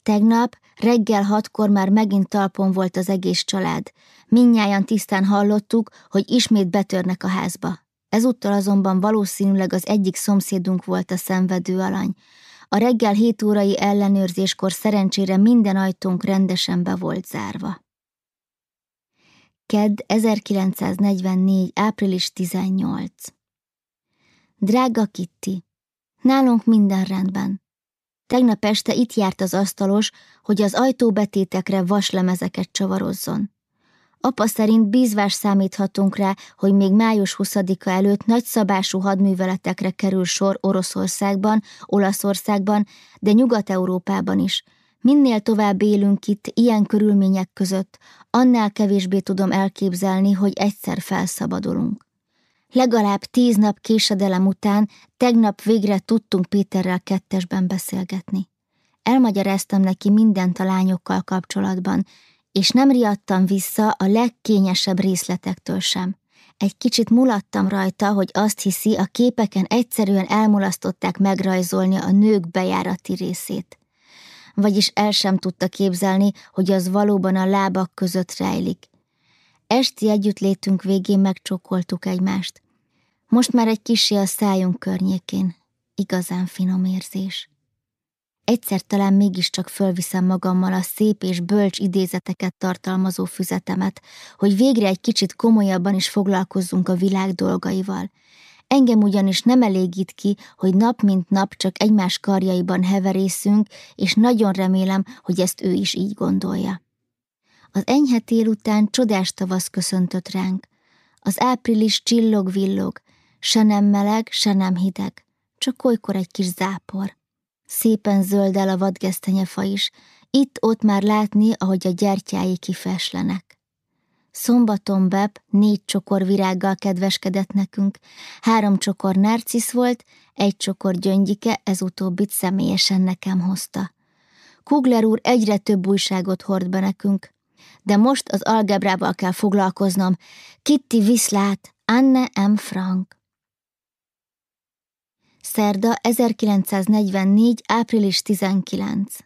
Tegnap reggel hatkor már megint talpon volt az egész család. Minnyáján tisztán hallottuk, hogy ismét betörnek a házba. Ezúttal azonban valószínűleg az egyik szomszédunk volt a szenvedő alany. A reggel hét órai ellenőrzéskor szerencsére minden ajtónk rendesen be volt zárva. Kedd 1944. április 18. Drága Kitty, nálunk minden rendben. Tegnap este itt járt az asztalos, hogy az ajtóbetétekre vaslemezeket csavarozzon. Apa szerint bízvás számíthatunk rá, hogy még május 20-a előtt nagyszabású hadműveletekre kerül sor Oroszországban, Olaszországban, de Nyugat-Európában is. Minél tovább élünk itt, ilyen körülmények között, annál kevésbé tudom elképzelni, hogy egyszer felszabadulunk. Legalább tíz nap késedelem után tegnap végre tudtunk Péterrel kettesben beszélgetni. Elmagyaráztam neki mindent a lányokkal kapcsolatban, és nem riadtam vissza a legkényesebb részletektől sem. Egy kicsit mulattam rajta, hogy azt hiszi, a képeken egyszerűen elmulasztották megrajzolni a nők bejárati részét. Vagyis el sem tudta képzelni, hogy az valóban a lábak között rejlik. Esti együttlétünk végén megcsókoltuk egymást. Most már egy kisé a szájunk környékén. Igazán finom érzés. Egyszer talán mégiscsak fölviszem magammal a szép és bölcs idézeteket tartalmazó füzetemet, hogy végre egy kicsit komolyabban is foglalkozzunk a világ dolgaival. Engem ugyanis nem elégít ki, hogy nap mint nap csak egymás karjaiban heverészünk, és nagyon remélem, hogy ezt ő is így gondolja. Az enyhe tél után csodás tavasz köszöntött ránk. Az április csillog-villog, se nem meleg, se nem hideg, csak olykor egy kis zápor. Szépen zöld el a vadgesztenyefa is, itt-ott már látni, ahogy a gyertyái kifeslenek. Szombaton Beb négy csokor virággal kedveskedett nekünk, három csokor narcisz volt, egy csokor gyöngyike, ez utóbbit személyesen nekem hozta. Kugler úr egyre több újságot hord be nekünk, de most az algebrával kell foglalkoznom. Kitty Viszlát, Anne M. Frank. Szerda 1944. április 19.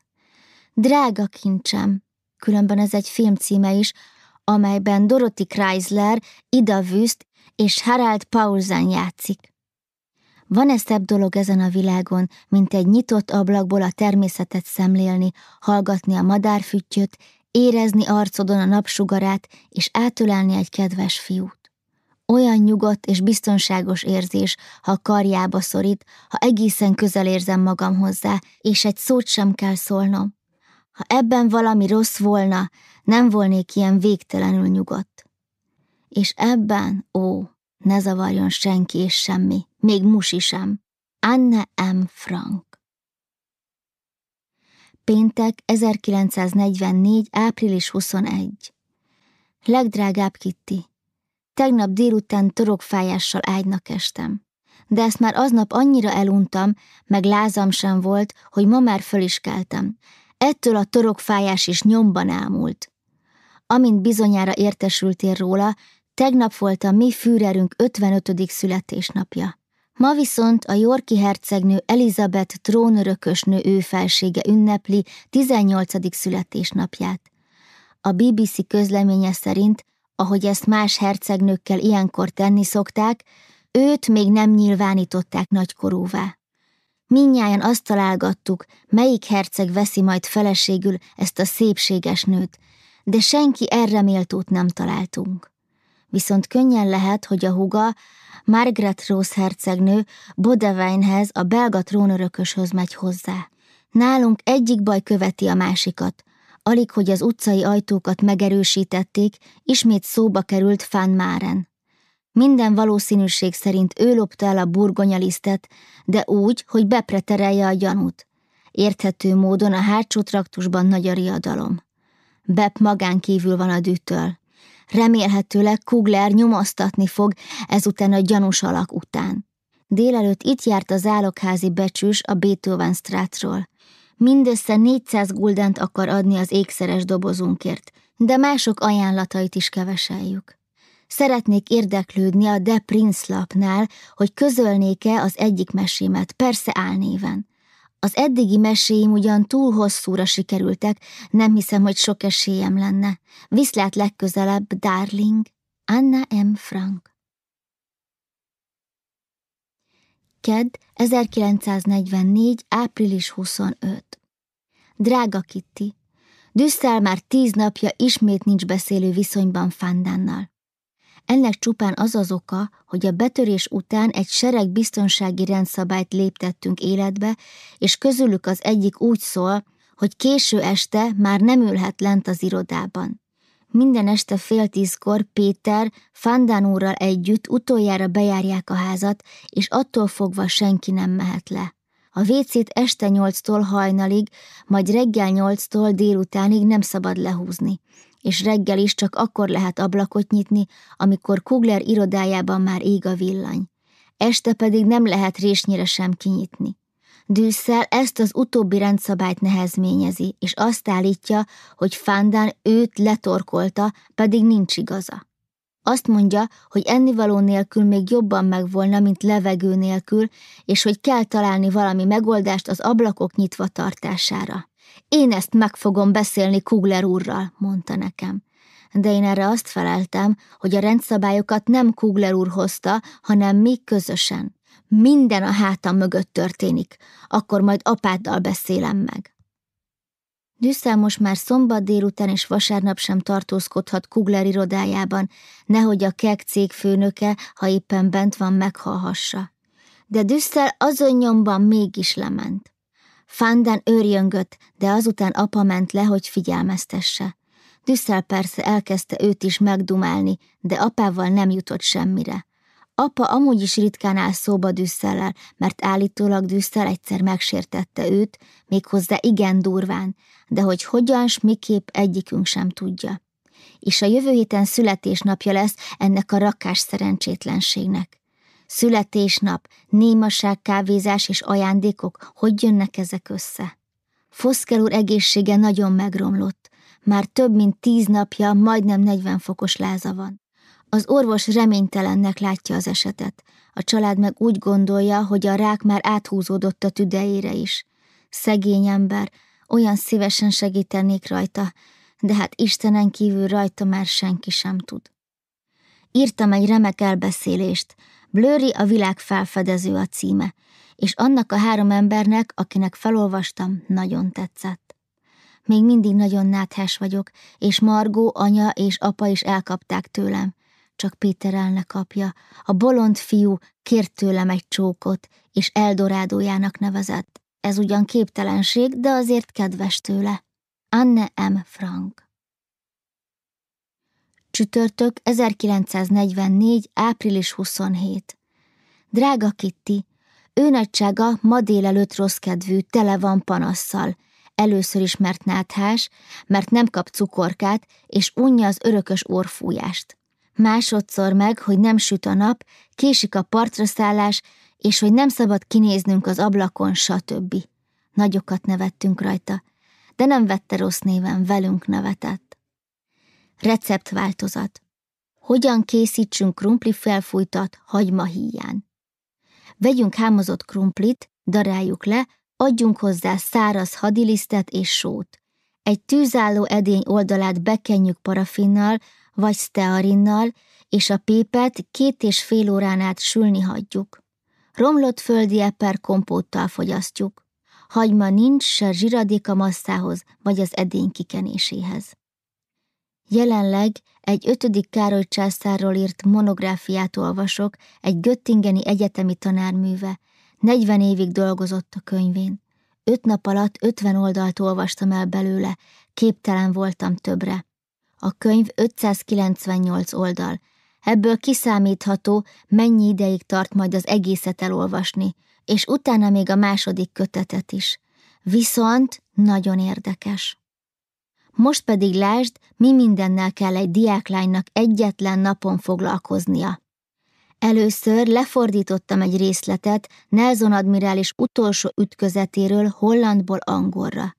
Drága kincsem, különben ez egy film címe is, amelyben Dorothy Chrysler, Ida Wüst és Harald Paulsen játszik. Van-e szebb dolog ezen a világon, mint egy nyitott ablakból a természetet szemlélni, hallgatni a madárfüttyöt, érezni arcodon a napsugarát és átölelni egy kedves fiút? Olyan nyugodt és biztonságos érzés, ha karjába szorít, ha egészen közel érzem magam hozzá, és egy szót sem kell szólnom. Ha ebben valami rossz volna, nem volnék ilyen végtelenül nyugodt. És ebben, ó, ne zavarjon senki és semmi, még Musi sem. Anne M. Frank Péntek 1944. április 21. Legdrágább Kitty, Tegnap délután torokfájással ágynak estem. De ezt már aznap annyira eluntam, meg lázam sem volt, hogy ma már föl is keltem. Ettől a torokfájás is nyomban ámult. Amint bizonyára értesültél róla, tegnap volt a mi Führerünk 55. születésnapja. Ma viszont a Yorki hercegnő Elizabeth trónörökösnő ő felsége ünnepli 18. születésnapját. A BBC közleménye szerint ahogy ezt más hercegnőkkel ilyenkor tenni szokták, őt még nem nyilvánították nagykorúvá. Minnyáján azt találgattuk, melyik herceg veszi majd feleségül ezt a szépséges nőt, de senki erre méltót nem találtunk. Viszont könnyen lehet, hogy a huga, Margaret Rose hercegnő Bodeveinhez, a belga trónörököshöz megy hozzá. Nálunk egyik baj követi a másikat, Alig, hogy az utcai ajtókat megerősítették, ismét szóba került Fán Máren. Minden valószínűség szerint ő lopta el a burgonyalisztet, de úgy, hogy bepreterelje a gyanút. Érthető módon a hátsó traktusban nagy a riadalom. Bep magán kívül van a dűtől. Remélhetőleg Kugler nyomoztatni fog ezután a gyanús alak után. Délelőtt itt járt az állokházi becsős a Beethoven Strátról. Mindössze 400 guldent akar adni az ékszeres dobozunkért, de mások ajánlatait is keveseljük. Szeretnék érdeklődni a De Prince lapnál, hogy közölnék-e az egyik mesémet, persze álnéven. Az eddigi meséim ugyan túl hosszúra sikerültek, nem hiszem, hogy sok esélyem lenne. Viszlát legközelebb, darling, Anna M. Frank. Ked 1944. április 25. Drága Kitty, Düsszel már tíz napja ismét nincs beszélő viszonyban Fandánnal. Ennek csupán az az oka, hogy a betörés után egy sereg biztonsági rendszabályt léptettünk életbe, és közülük az egyik úgy szól, hogy késő este már nem ülhet lent az irodában. Minden este fél tízkor Péter Fandán úrral együtt utoljára bejárják a házat, és attól fogva senki nem mehet le. A vécét este nyolctól hajnalig, majd reggel nyolctól délutánig nem szabad lehúzni, és reggel is csak akkor lehet ablakot nyitni, amikor Kugler irodájában már ég a villany. Este pedig nem lehet résnyire sem kinyitni. Dűsszel ezt az utóbbi rendszabályt nehezményezi, és azt állítja, hogy Fándán őt letorkolta, pedig nincs igaza. Azt mondja, hogy ennivaló nélkül még jobban megvolna, mint levegő nélkül, és hogy kell találni valami megoldást az ablakok nyitva tartására. Én ezt meg fogom beszélni Kugler úrral, mondta nekem. De én erre azt feleltem, hogy a rendszabályokat nem Kugler úr hozta, hanem mi közösen. Minden a hátam mögött történik, akkor majd apáddal beszélem meg. Düsszel most már szombat délután és vasárnap sem tartózkodhat Kugler irodájában, nehogy a kek cég főnöke, ha éppen bent van, meghallhassa. De Düsszel azon nyomban mégis lement. Fanden őrjöngött, de azután apa ment le, hogy figyelmeztesse. Düsszel persze elkezdte őt is megdumálni, de apával nem jutott semmire. Apa amúgy is ritkán áll szóba Düsszellel, mert állítólag Düsszel egyszer megsértette őt, méghozzá igen durván, de hogy hogyan s miképp egyikünk sem tudja. És a jövő héten születésnapja lesz ennek a rakás szerencsétlenségnek. Születésnap, némaság, kávézás és ajándékok, hogy jönnek ezek össze? Foszker úr egészsége nagyon megromlott. Már több mint tíz napja majdnem 40 fokos láza van. Az orvos reménytelennek látja az esetet. A család meg úgy gondolja, hogy a rák már áthúzódott a tüdejére is. Szegény ember, olyan szívesen segítenék rajta, de hát Istenen kívül rajta már senki sem tud. Írtam egy remek elbeszélést, Blöri a világ felfedező a címe, és annak a három embernek, akinek felolvastam, nagyon tetszett. Még mindig nagyon náthás vagyok, és Margó, anya és apa is elkapták tőlem, csak Péter el ne kapja. A bolond fiú kért tőlem egy csókot, és Eldorádójának nevezett. Ez ugyan képtelenség, de azért kedves tőle. Anne M. Frank Csütörtök 1944. április 27. Drága Kitty, ő nagysága ma délelőtt rossz kedvű, tele van panasszal. Először ismert náthás, mert nem kap cukorkát, és unja az örökös orfújást másodszor meg, hogy nem süt a nap, késik a partra szállás, és hogy nem szabad kinéznünk az ablakon, stb. Nagyokat nevettünk rajta, de nem vette rossz néven, velünk nevetett. Receptváltozat. Hogyan készítsünk krumpli felfújtat hagyma híján? Vegyünk hámozott krumplit, daráljuk le, adjunk hozzá száraz hadilisztet és sót. Egy tűzálló edény oldalát bekenjük parafinnal, vagy stearinnal, és a pépet két és fél órán át sülni hagyjuk. Romlott földi eper kompóttal fogyasztjuk. Hagyma nincs se zsiradék a masszához, vagy az edény kikenéséhez. Jelenleg egy ötödik Károly császárról írt monográfiát olvasok, egy göttingeni egyetemi tanárműve, 40 évig dolgozott a könyvén. Öt nap alatt 50 oldalt olvastam el belőle, képtelen voltam többre. A könyv 598 oldal. Ebből kiszámítható, mennyi ideig tart majd az egészet elolvasni, és utána még a második kötetet is. Viszont nagyon érdekes. Most pedig lásd, mi mindennel kell egy diáklánynak egyetlen napon foglalkoznia. Először lefordítottam egy részletet Nelson admirális utolsó ütközetéről Hollandból angolra.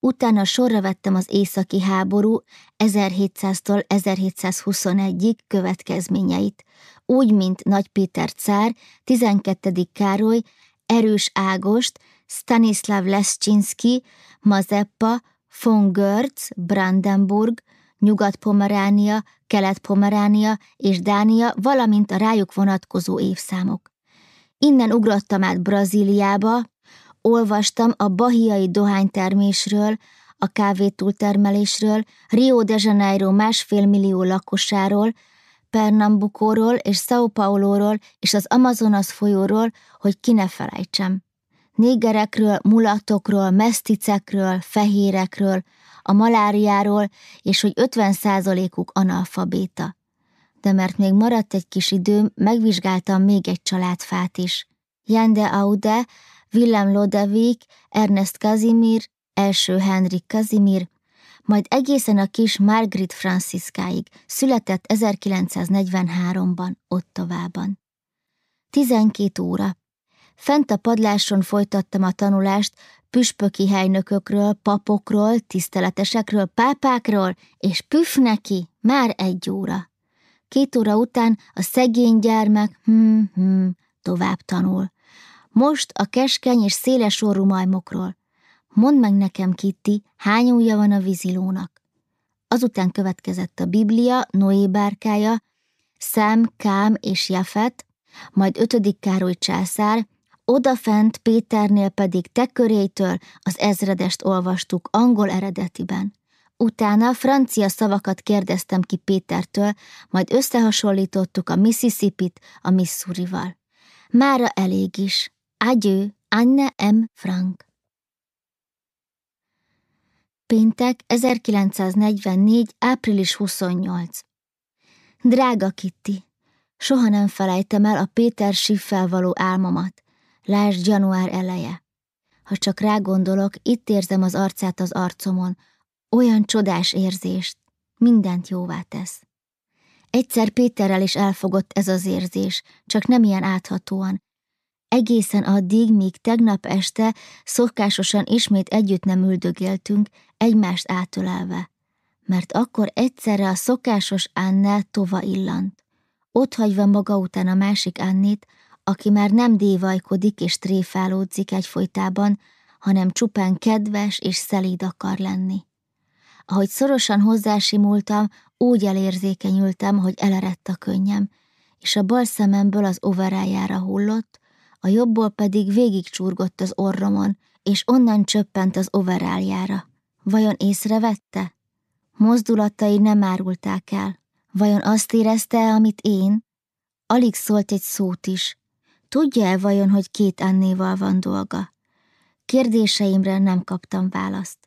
Utána sorra vettem az északi háború 1700-tól 1721-ig következményeit, úgy, mint Nagy Péter cár, 12. Károly, Erős Ágost, Stanislav Leszczynski, Mazeppa, von Görz, Brandenburg, Nyugat-Pomeránia, Kelet-Pomeránia és Dánia, valamint a rájuk vonatkozó évszámok. Innen ugrottam át Brazíliába, olvastam a bahiai dohánytermésről, a kávétúltermelésről, Rio de Janeiro másfél millió lakosáról, Pernambucóról és São Pauloról és az Amazonas folyóról, hogy ki ne felejtsem. Négerekről, mulatokról, meszticekről, fehérekről, a maláriáról, és hogy 50 százalékuk analfabéta. De mert még maradt egy kis időm, megvizsgáltam még egy családfát is. Jande Aude, Willem Lodewijk, Ernest Kazimir, első Henrik Kazimir, majd egészen a kis Margaret Franciskáig, született 1943-ban, Ottavában. 12 óra. Fent a padláson folytattam a tanulást püspöki helynökökről, papokról, tiszteletesekről, pápákról, és püf neki, már egy óra. Két óra után a szegény gyermek, hm, hm, tovább tanul. Most a keskeny és széles orrú majmokról. Mondd meg nekem, Kitty, hány ujja van a vízilónak? Azután következett a Biblia, Noé bárkája, Szám, Kám és Jafet, majd ötödik Károly császár, odafent Péternél pedig tekörétől az ezredest olvastuk angol eredetiben. Utána francia szavakat kérdeztem ki Pétertől, majd összehasonlítottuk a Mississippi-t a Missouri-val. Mára elég is. Adieu, Anne M. Frank. Péntek 1944. április 28. Drága Kitty, soha nem felejtem el a Péter Schiffel való álmomat. Lásd január eleje. Ha csak rágondolok, itt érzem az arcát az arcomon, olyan csodás érzést, mindent jóvá tesz. Egyszer Péterrel is elfogott ez az érzés, csak nem ilyen áthatóan, Egészen addig, míg tegnap este szokásosan ismét együtt nem üldögéltünk, egymást átölelve, mert akkor egyszerre a szokásos Anne tova illant. Ott hagyva maga után a másik Annét, aki már nem dévajkodik és tréfálódzik egyfolytában, hanem csupán kedves és szelíd akar lenni. Ahogy szorosan hozzásimultam, úgy elérzékenyültem, hogy elerett a könnyem, és a bal szememből az overájára hullott, a jobbból pedig végigcsurgott az orromon, és onnan csöppent az overáljára. Vajon észrevette? Mozdulatai nem árulták el. Vajon azt érezte amit én? Alig szólt egy szót is. Tudja-e vajon, hogy két Annéval van dolga? Kérdéseimre nem kaptam választ.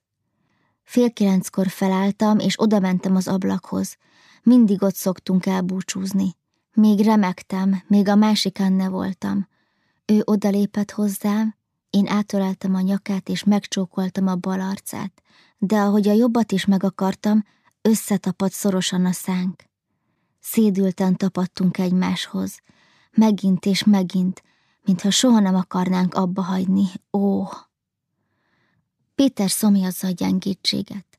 Fél kilenckor felálltam, és odamentem az ablakhoz. Mindig ott szoktunk elbúcsúzni. Még remektem, még a másik Anne voltam. Ő odalépett hozzám, én átöleltem a nyakát és megcsókoltam a bal arcát, de ahogy a jobbat is meg akartam, összetapadt szorosan a szánk. Szédülten tapadtunk egymáshoz, megint és megint, mintha soha nem akarnánk abba hagyni, ó! Péter szomjazza a gyengítséget.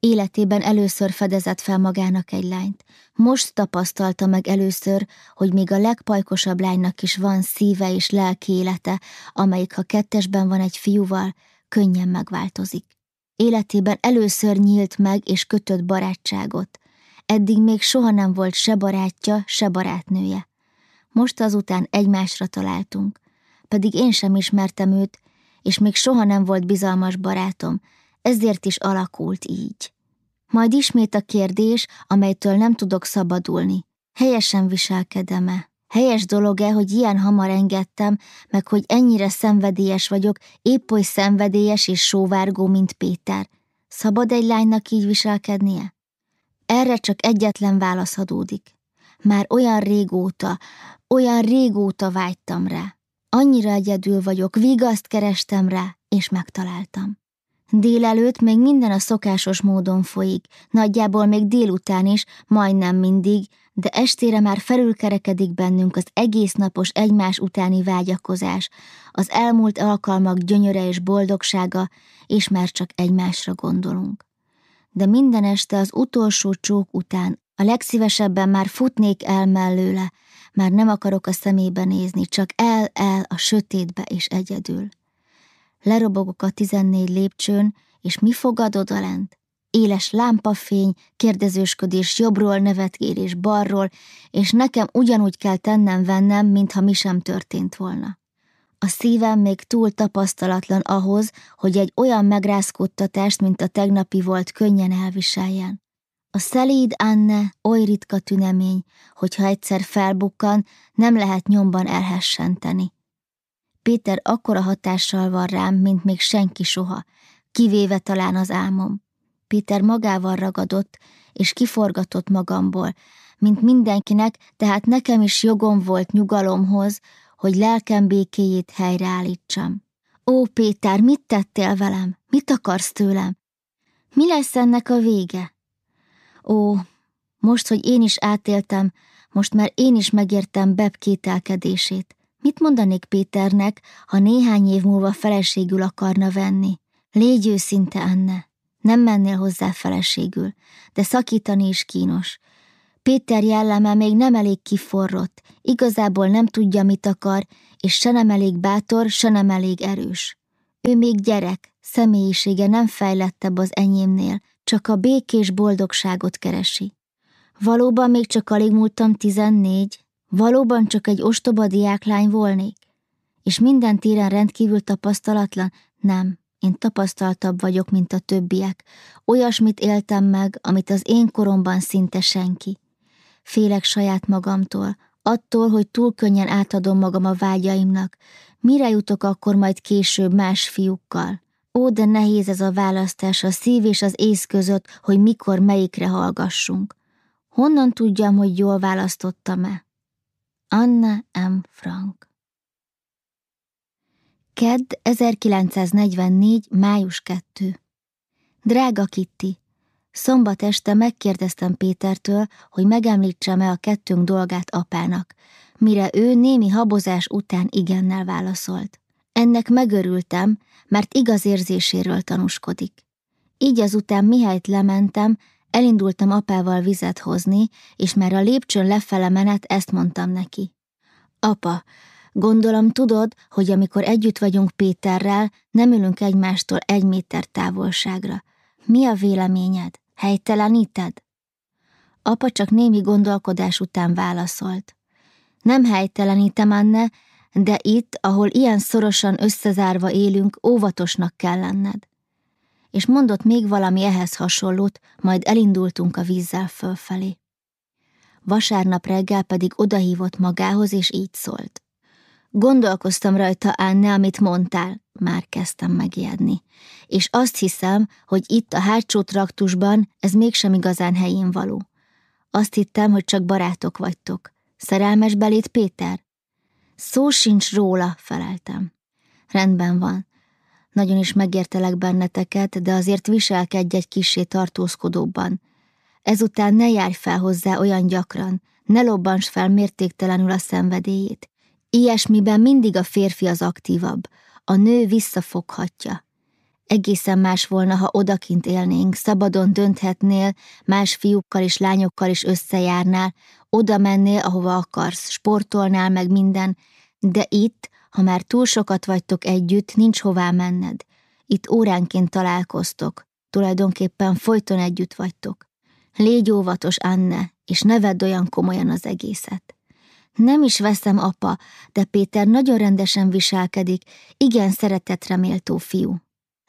Életében először fedezett fel magának egy lányt. Most tapasztalta meg először, hogy még a legpajkosabb lánynak is van szíve és lelki élete, amelyik ha kettesben van egy fiúval, könnyen megváltozik. Életében először nyílt meg és kötött barátságot. Eddig még soha nem volt se barátja, se barátnője. Most azután egymásra találtunk. Pedig én sem ismertem őt, és még soha nem volt bizalmas barátom, ezért is alakult így. Majd ismét a kérdés, amelytől nem tudok szabadulni. Helyesen viselkedem-e? Helyes dolog-e, hogy ilyen hamar engedtem, meg hogy ennyire szenvedélyes vagyok, épp oly szenvedélyes és sóvárgó, mint Péter. Szabad egy lánynak így viselkednie? Erre csak egyetlen válasz adódik. Már olyan régóta, olyan régóta vágytam rá. Annyira egyedül vagyok, vigaszt kerestem rá, és megtaláltam. Délelőtt még minden a szokásos módon folyik, nagyjából még délután is, majdnem mindig, de estére már felülkerekedik bennünk az egész napos egymás utáni vágyakozás, az elmúlt alkalmak gyönyöre és boldogsága, és már csak egymásra gondolunk. De minden este az utolsó csók után a legszívesebben már futnék el mellőle, már nem akarok a szemébe nézni, csak el-el a sötétbe és egyedül lerobogok a tizennégy lépcsőn, és mi fogad odalent? Éles lámpafény, kérdezősködés jobbról, nevetkérés balról, és nekem ugyanúgy kell tennem vennem, mintha mi sem történt volna. A szívem még túl tapasztalatlan ahhoz, hogy egy olyan megrázkódtatást, mint a tegnapi volt, könnyen elviseljen. A szelíd Anne oly ritka tünemény, hogyha egyszer felbukkan, nem lehet nyomban elhessenteni. Péter akkora hatással van rám, mint még senki soha, kivéve talán az álmom. Péter magával ragadott, és kiforgatott magamból, mint mindenkinek, tehát nekem is jogom volt nyugalomhoz, hogy lelkem békéjét helyreállítsam. Ó, Péter, mit tettél velem? Mit akarsz tőlem? Mi lesz ennek a vége? Ó, most, hogy én is átéltem, most már én is megértem Beb kételkedését. Mit mondanék Péternek, ha néhány év múlva feleségül akarna venni? Légy őszinte, Anne. Nem mennél hozzá feleségül, de szakítani is kínos. Péter jelleme még nem elég kiforrott, igazából nem tudja, mit akar, és se nem elég bátor, se nem elég erős. Ő még gyerek, személyisége nem fejlettebb az enyémnél, csak a békés boldogságot keresi. Valóban még csak alig múltam tizennégy, valóban csak egy ostoba diáklány volnék, és minden téren rendkívül tapasztalatlan, nem, én tapasztaltabb vagyok, mint a többiek, olyasmit éltem meg, amit az én koromban szinte senki. Félek saját magamtól, attól, hogy túl könnyen átadom magam a vágyaimnak, mire jutok akkor majd később más fiúkkal. Ó, de nehéz ez a választás a szív és az ész között, hogy mikor melyikre hallgassunk. Honnan tudjam, hogy jól választottam-e? Anna M. Frank Kedd 1944. május 2. Drága Kitty, szombat este megkérdeztem Pétertől, hogy megemlítsem-e a kettőnk dolgát apának, mire ő némi habozás után igennel válaszolt. Ennek megörültem, mert igaz érzéséről tanúskodik. Így azután mihelyt lementem, elindultam apával vizet hozni, és már a lépcsőn lefele menet ezt mondtam neki. Apa, gondolom tudod, hogy amikor együtt vagyunk Péterrel, nem ülünk egymástól egy méter távolságra. Mi a véleményed? Helyteleníted? Apa csak némi gondolkodás után válaszolt. Nem helytelenítem, Anne, de itt, ahol ilyen szorosan összezárva élünk, óvatosnak kell lenned. És mondott még valami ehhez hasonlót, majd elindultunk a vízzel fölfelé. Vasárnap reggel pedig odahívott magához, és így szólt. Gondolkoztam rajta, Anne, amit mondtál, már kezdtem megijedni. És azt hiszem, hogy itt a hátsó traktusban ez mégsem igazán helyén való. Azt hittem, hogy csak barátok vagytok. Szerelmes belét Péter? Szó sincs róla, feleltem. Rendben van. Nagyon is megértelek benneteket, de azért viselkedj egy kisé tartózkodóbban. Ezután ne járj fel hozzá olyan gyakran, ne lobbans fel mértéktelenül a szenvedélyét. Ilyesmiben mindig a férfi az aktívabb, a nő visszafoghatja. Egészen más volna, ha odakint élnénk, szabadon dönthetnél, más fiúkkal és lányokkal is összejárnál, oda mennél, ahova akarsz, sportolnál meg minden, de itt, ha már túl sokat vagytok együtt, nincs hová menned. Itt óránként találkoztok, tulajdonképpen folyton együtt vagytok. Légy óvatos, Anne, és ne vedd olyan komolyan az egészet. Nem is veszem, apa, de Péter nagyon rendesen viselkedik, igen szeretetre méltó fiú.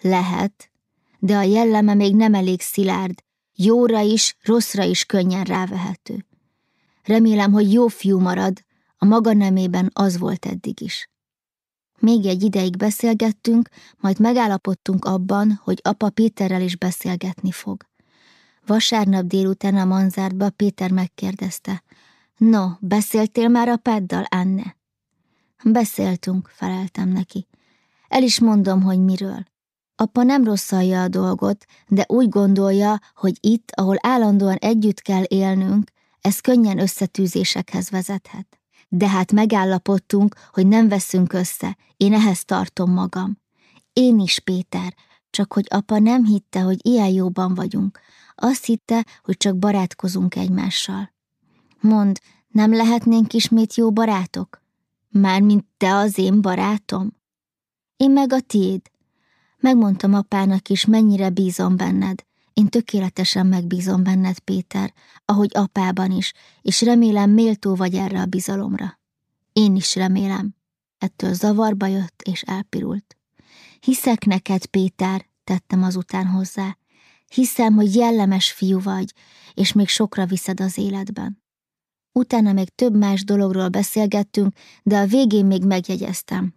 Lehet, de a jelleme még nem elég szilárd, jóra is, rosszra is könnyen rávehető. Remélem, hogy jó fiú marad, a maga nemében az volt eddig is. Még egy ideig beszélgettünk, majd megállapodtunk abban, hogy apa Péterrel is beszélgetni fog. Vasárnap délután a manzártba Péter megkérdezte. No, beszéltél már apáddal, Anne? Beszéltünk, feleltem neki. El is mondom, hogy miről. Apa nem rosszalja a dolgot, de úgy gondolja, hogy itt, ahol állandóan együtt kell élnünk, ez könnyen összetűzésekhez vezethet. De hát megállapodtunk, hogy nem veszünk össze, én ehhez tartom magam. Én is, Péter, csak hogy apa nem hitte, hogy ilyen jóban vagyunk. Azt hitte, hogy csak barátkozunk egymással. Mond, nem lehetnénk ismét jó barátok? Mármint te az én barátom? Én meg a tiéd. Megmondtam apának is, mennyire bízom benned. Én tökéletesen megbízom benned, Péter, ahogy apában is, és remélem méltó vagy erre a bizalomra. Én is remélem. Ettől zavarba jött és elpirult. Hiszek neked, Péter, tettem azután hozzá. hiszem, hogy jellemes fiú vagy, és még sokra viszed az életben. Utána még több más dologról beszélgettünk, de a végén még megjegyeztem.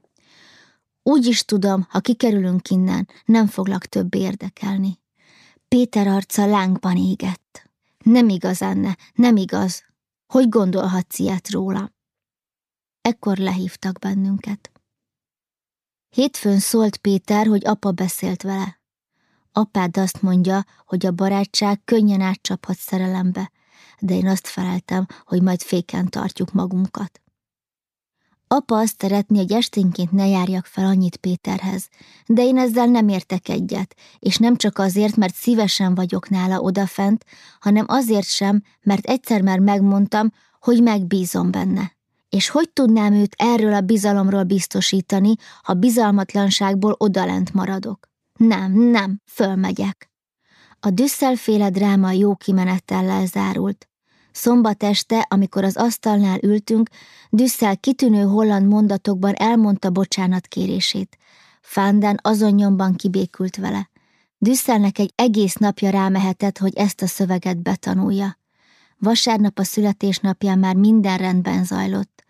Úgy is tudom, ha kikerülünk innen, nem foglak több érdekelni. Péter arca lángban égett. Nem igaz, Anne, nem igaz. Hogy gondolhatsz ilyet róla? Ekkor lehívtak bennünket. Hétfőn szólt Péter, hogy apa beszélt vele. Apád azt mondja, hogy a barátság könnyen átcsaphat szerelembe, de én azt feleltem, hogy majd féken tartjuk magunkat. Apa azt szeretné, hogy esténként ne járjak fel annyit Péterhez, de én ezzel nem értek egyet, és nem csak azért, mert szívesen vagyok nála odafent, hanem azért sem, mert egyszer már megmondtam, hogy megbízom benne. És hogy tudnám őt erről a bizalomról biztosítani, ha bizalmatlanságból odalent maradok? Nem, nem, fölmegyek. A Düsszelféle dráma jó kimenettel zárult. Szombat este, amikor az asztalnál ültünk, Düsszel kitűnő holland mondatokban elmondta bocsánat kérését. Fándán azon nyomban kibékült vele. Düsszelnek egy egész napja rámehetett, hogy ezt a szöveget betanulja. Vasárnap a születésnapján már minden rendben zajlott.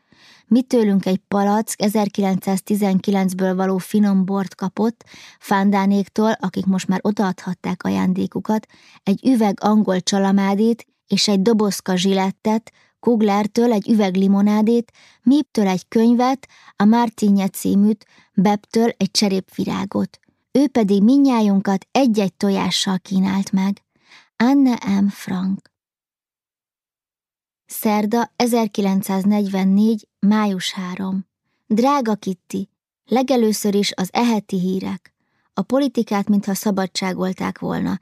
Mi tőlünk egy palack 1919-ből való finom bort kapott, Fándánéktól, akik most már odaadhatták ajándékukat, egy üveg angol csalamádét és egy dobozka zsilettet, Kuglertől egy üveg limonádét, Miptől egy könyvet, a Martinje címűt, Bebtől egy cserépvirágot. Ő pedig minnyájunkat egy-egy tojással kínált meg. Anne M. Frank Szerda 1944. május 3. Drága Kitty, legelőször is az eheti hírek. A politikát, mintha szabadságolták volna,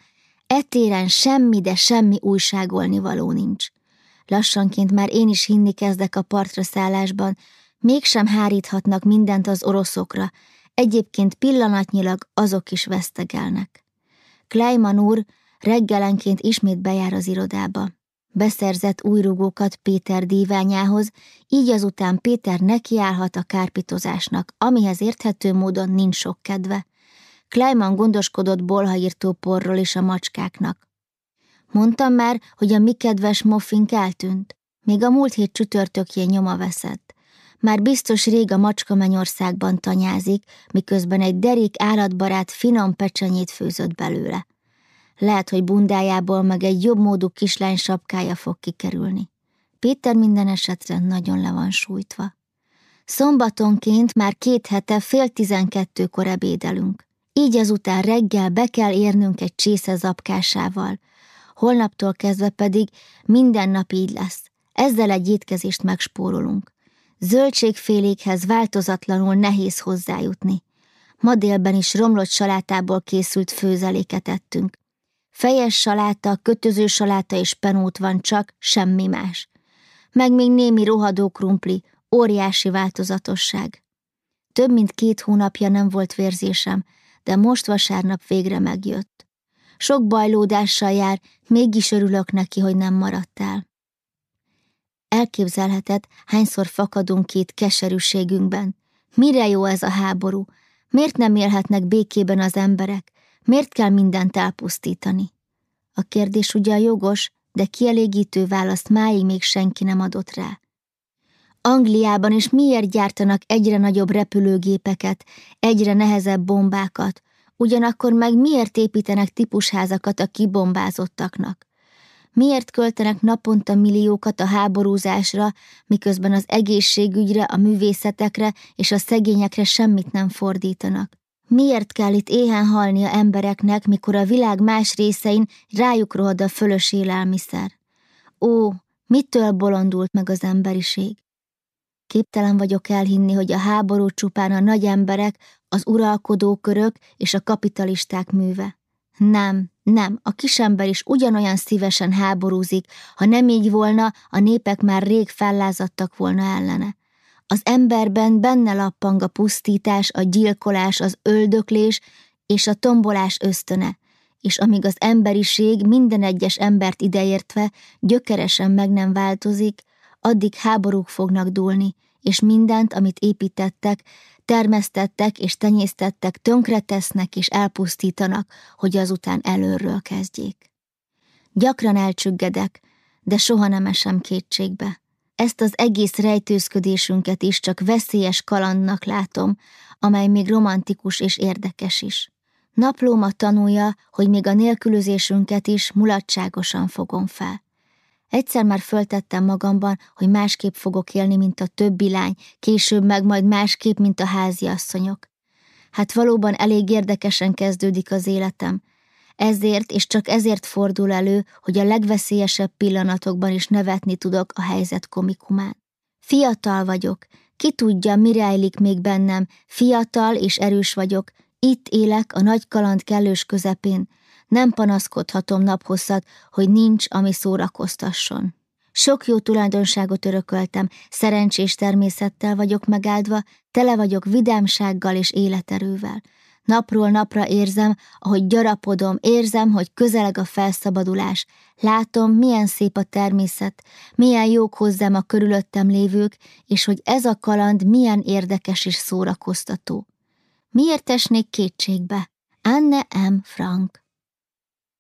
Etéren semmi, de semmi újságolni való nincs. Lassanként már én is hinni kezdek a partra szállásban, mégsem háríthatnak mindent az oroszokra, egyébként pillanatnyilag azok is vesztegelnek. Kleiman úr reggelenként ismét bejár az irodába. Beszerzett új rugókat Péter díványához, így azután Péter nekiállhat a kárpitozásnak, amihez érthető módon nincs sok kedve. Kleiman gondoskodott bolhaírtó porról és a macskáknak. Mondtam már, hogy a mi kedves moffink eltűnt. Még a múlt hét csütörtökjén nyoma veszett. Már biztos rég a macska mennyországban tanyázik, miközben egy derék állatbarát finom pecsenyét főzött belőle. Lehet, hogy bundájából meg egy jobb módú kislány sapkája fog kikerülni. Péter minden esetre nagyon le van sújtva. Szombatonként már két hete fél tizenkettőkor ebédelünk. Így azután reggel be kell érnünk egy csésze zapkásával. Holnaptól kezdve pedig minden nap így lesz. Ezzel egy étkezést megspórolunk. Zöldségfélékhez változatlanul nehéz hozzájutni. Ma délben is romlott salátából készült főzeléket ettünk. Fejes saláta, kötöző saláta és penót van csak, semmi más. Meg még némi rohadó krumpli, óriási változatosság. Több mint két hónapja nem volt vérzésem, de most vasárnap végre megjött. Sok bajlódással jár, mégis örülök neki, hogy nem maradt el. Elképzelheted, hányszor fakadunk két keserűségünkben. Mire jó ez a háború? Miért nem élhetnek békében az emberek? Miért kell mindent elpusztítani? A kérdés ugyan jogos, de kielégítő választ máig még senki nem adott rá. Angliában is miért gyártanak egyre nagyobb repülőgépeket, egyre nehezebb bombákat, ugyanakkor meg miért építenek típusházakat a kibombázottaknak? Miért költenek naponta milliókat a háborúzásra, miközben az egészségügyre, a művészetekre és a szegényekre semmit nem fordítanak? Miért kell itt éhen halnia embereknek, mikor a világ más részein rájuk rohad a fölös élelmiszer? Ó, mitől bolondult meg az emberiség? Képtelen vagyok elhinni, hogy a háború csupán a nagy emberek, az uralkodókörök és a kapitalisták műve. Nem, nem, a kisember is ugyanolyan szívesen háborúzik, ha nem így volna, a népek már rég fellázadtak volna ellene. Az emberben benne lappang a pusztítás, a gyilkolás, az öldöklés és a tombolás ösztöne, és amíg az emberiség minden egyes embert ideértve gyökeresen meg nem változik, addig háborúk fognak dúlni, és mindent, amit építettek, termesztettek és tenyésztettek tönkretesznek és elpusztítanak, hogy azután előről kezdjék. Gyakran elcsüggedek, de soha nem esem kétségbe. Ezt az egész rejtőzködésünket is csak veszélyes kalandnak látom, amely még romantikus és érdekes is. Naplóma tanulja, hogy még a nélkülözésünket is mulatságosan fogom fel. Egyszer már föltettem magamban, hogy másképp fogok élni, mint a többi lány, később meg majd másképp, mint a háziasszonyok. Hát valóban elég érdekesen kezdődik az életem. Ezért és csak ezért fordul elő, hogy a legveszélyesebb pillanatokban is nevetni tudok a helyzet komikumán. Fiatal vagyok, ki tudja, mi rejlik még bennem, fiatal és erős vagyok, itt élek a nagy kaland kellős közepén, nem panaszkodhatom naphosszat, hogy nincs, ami szórakoztasson. Sok jó tulajdonságot örököltem, szerencsés természettel vagyok megáldva, tele vagyok vidámsággal és életerővel. Napról napra érzem, ahogy gyarapodom, érzem, hogy közeleg a felszabadulás. Látom, milyen szép a természet, milyen jók hozzám a körülöttem lévők, és hogy ez a kaland milyen érdekes és szórakoztató. Miért esnék kétségbe? Anne M. Frank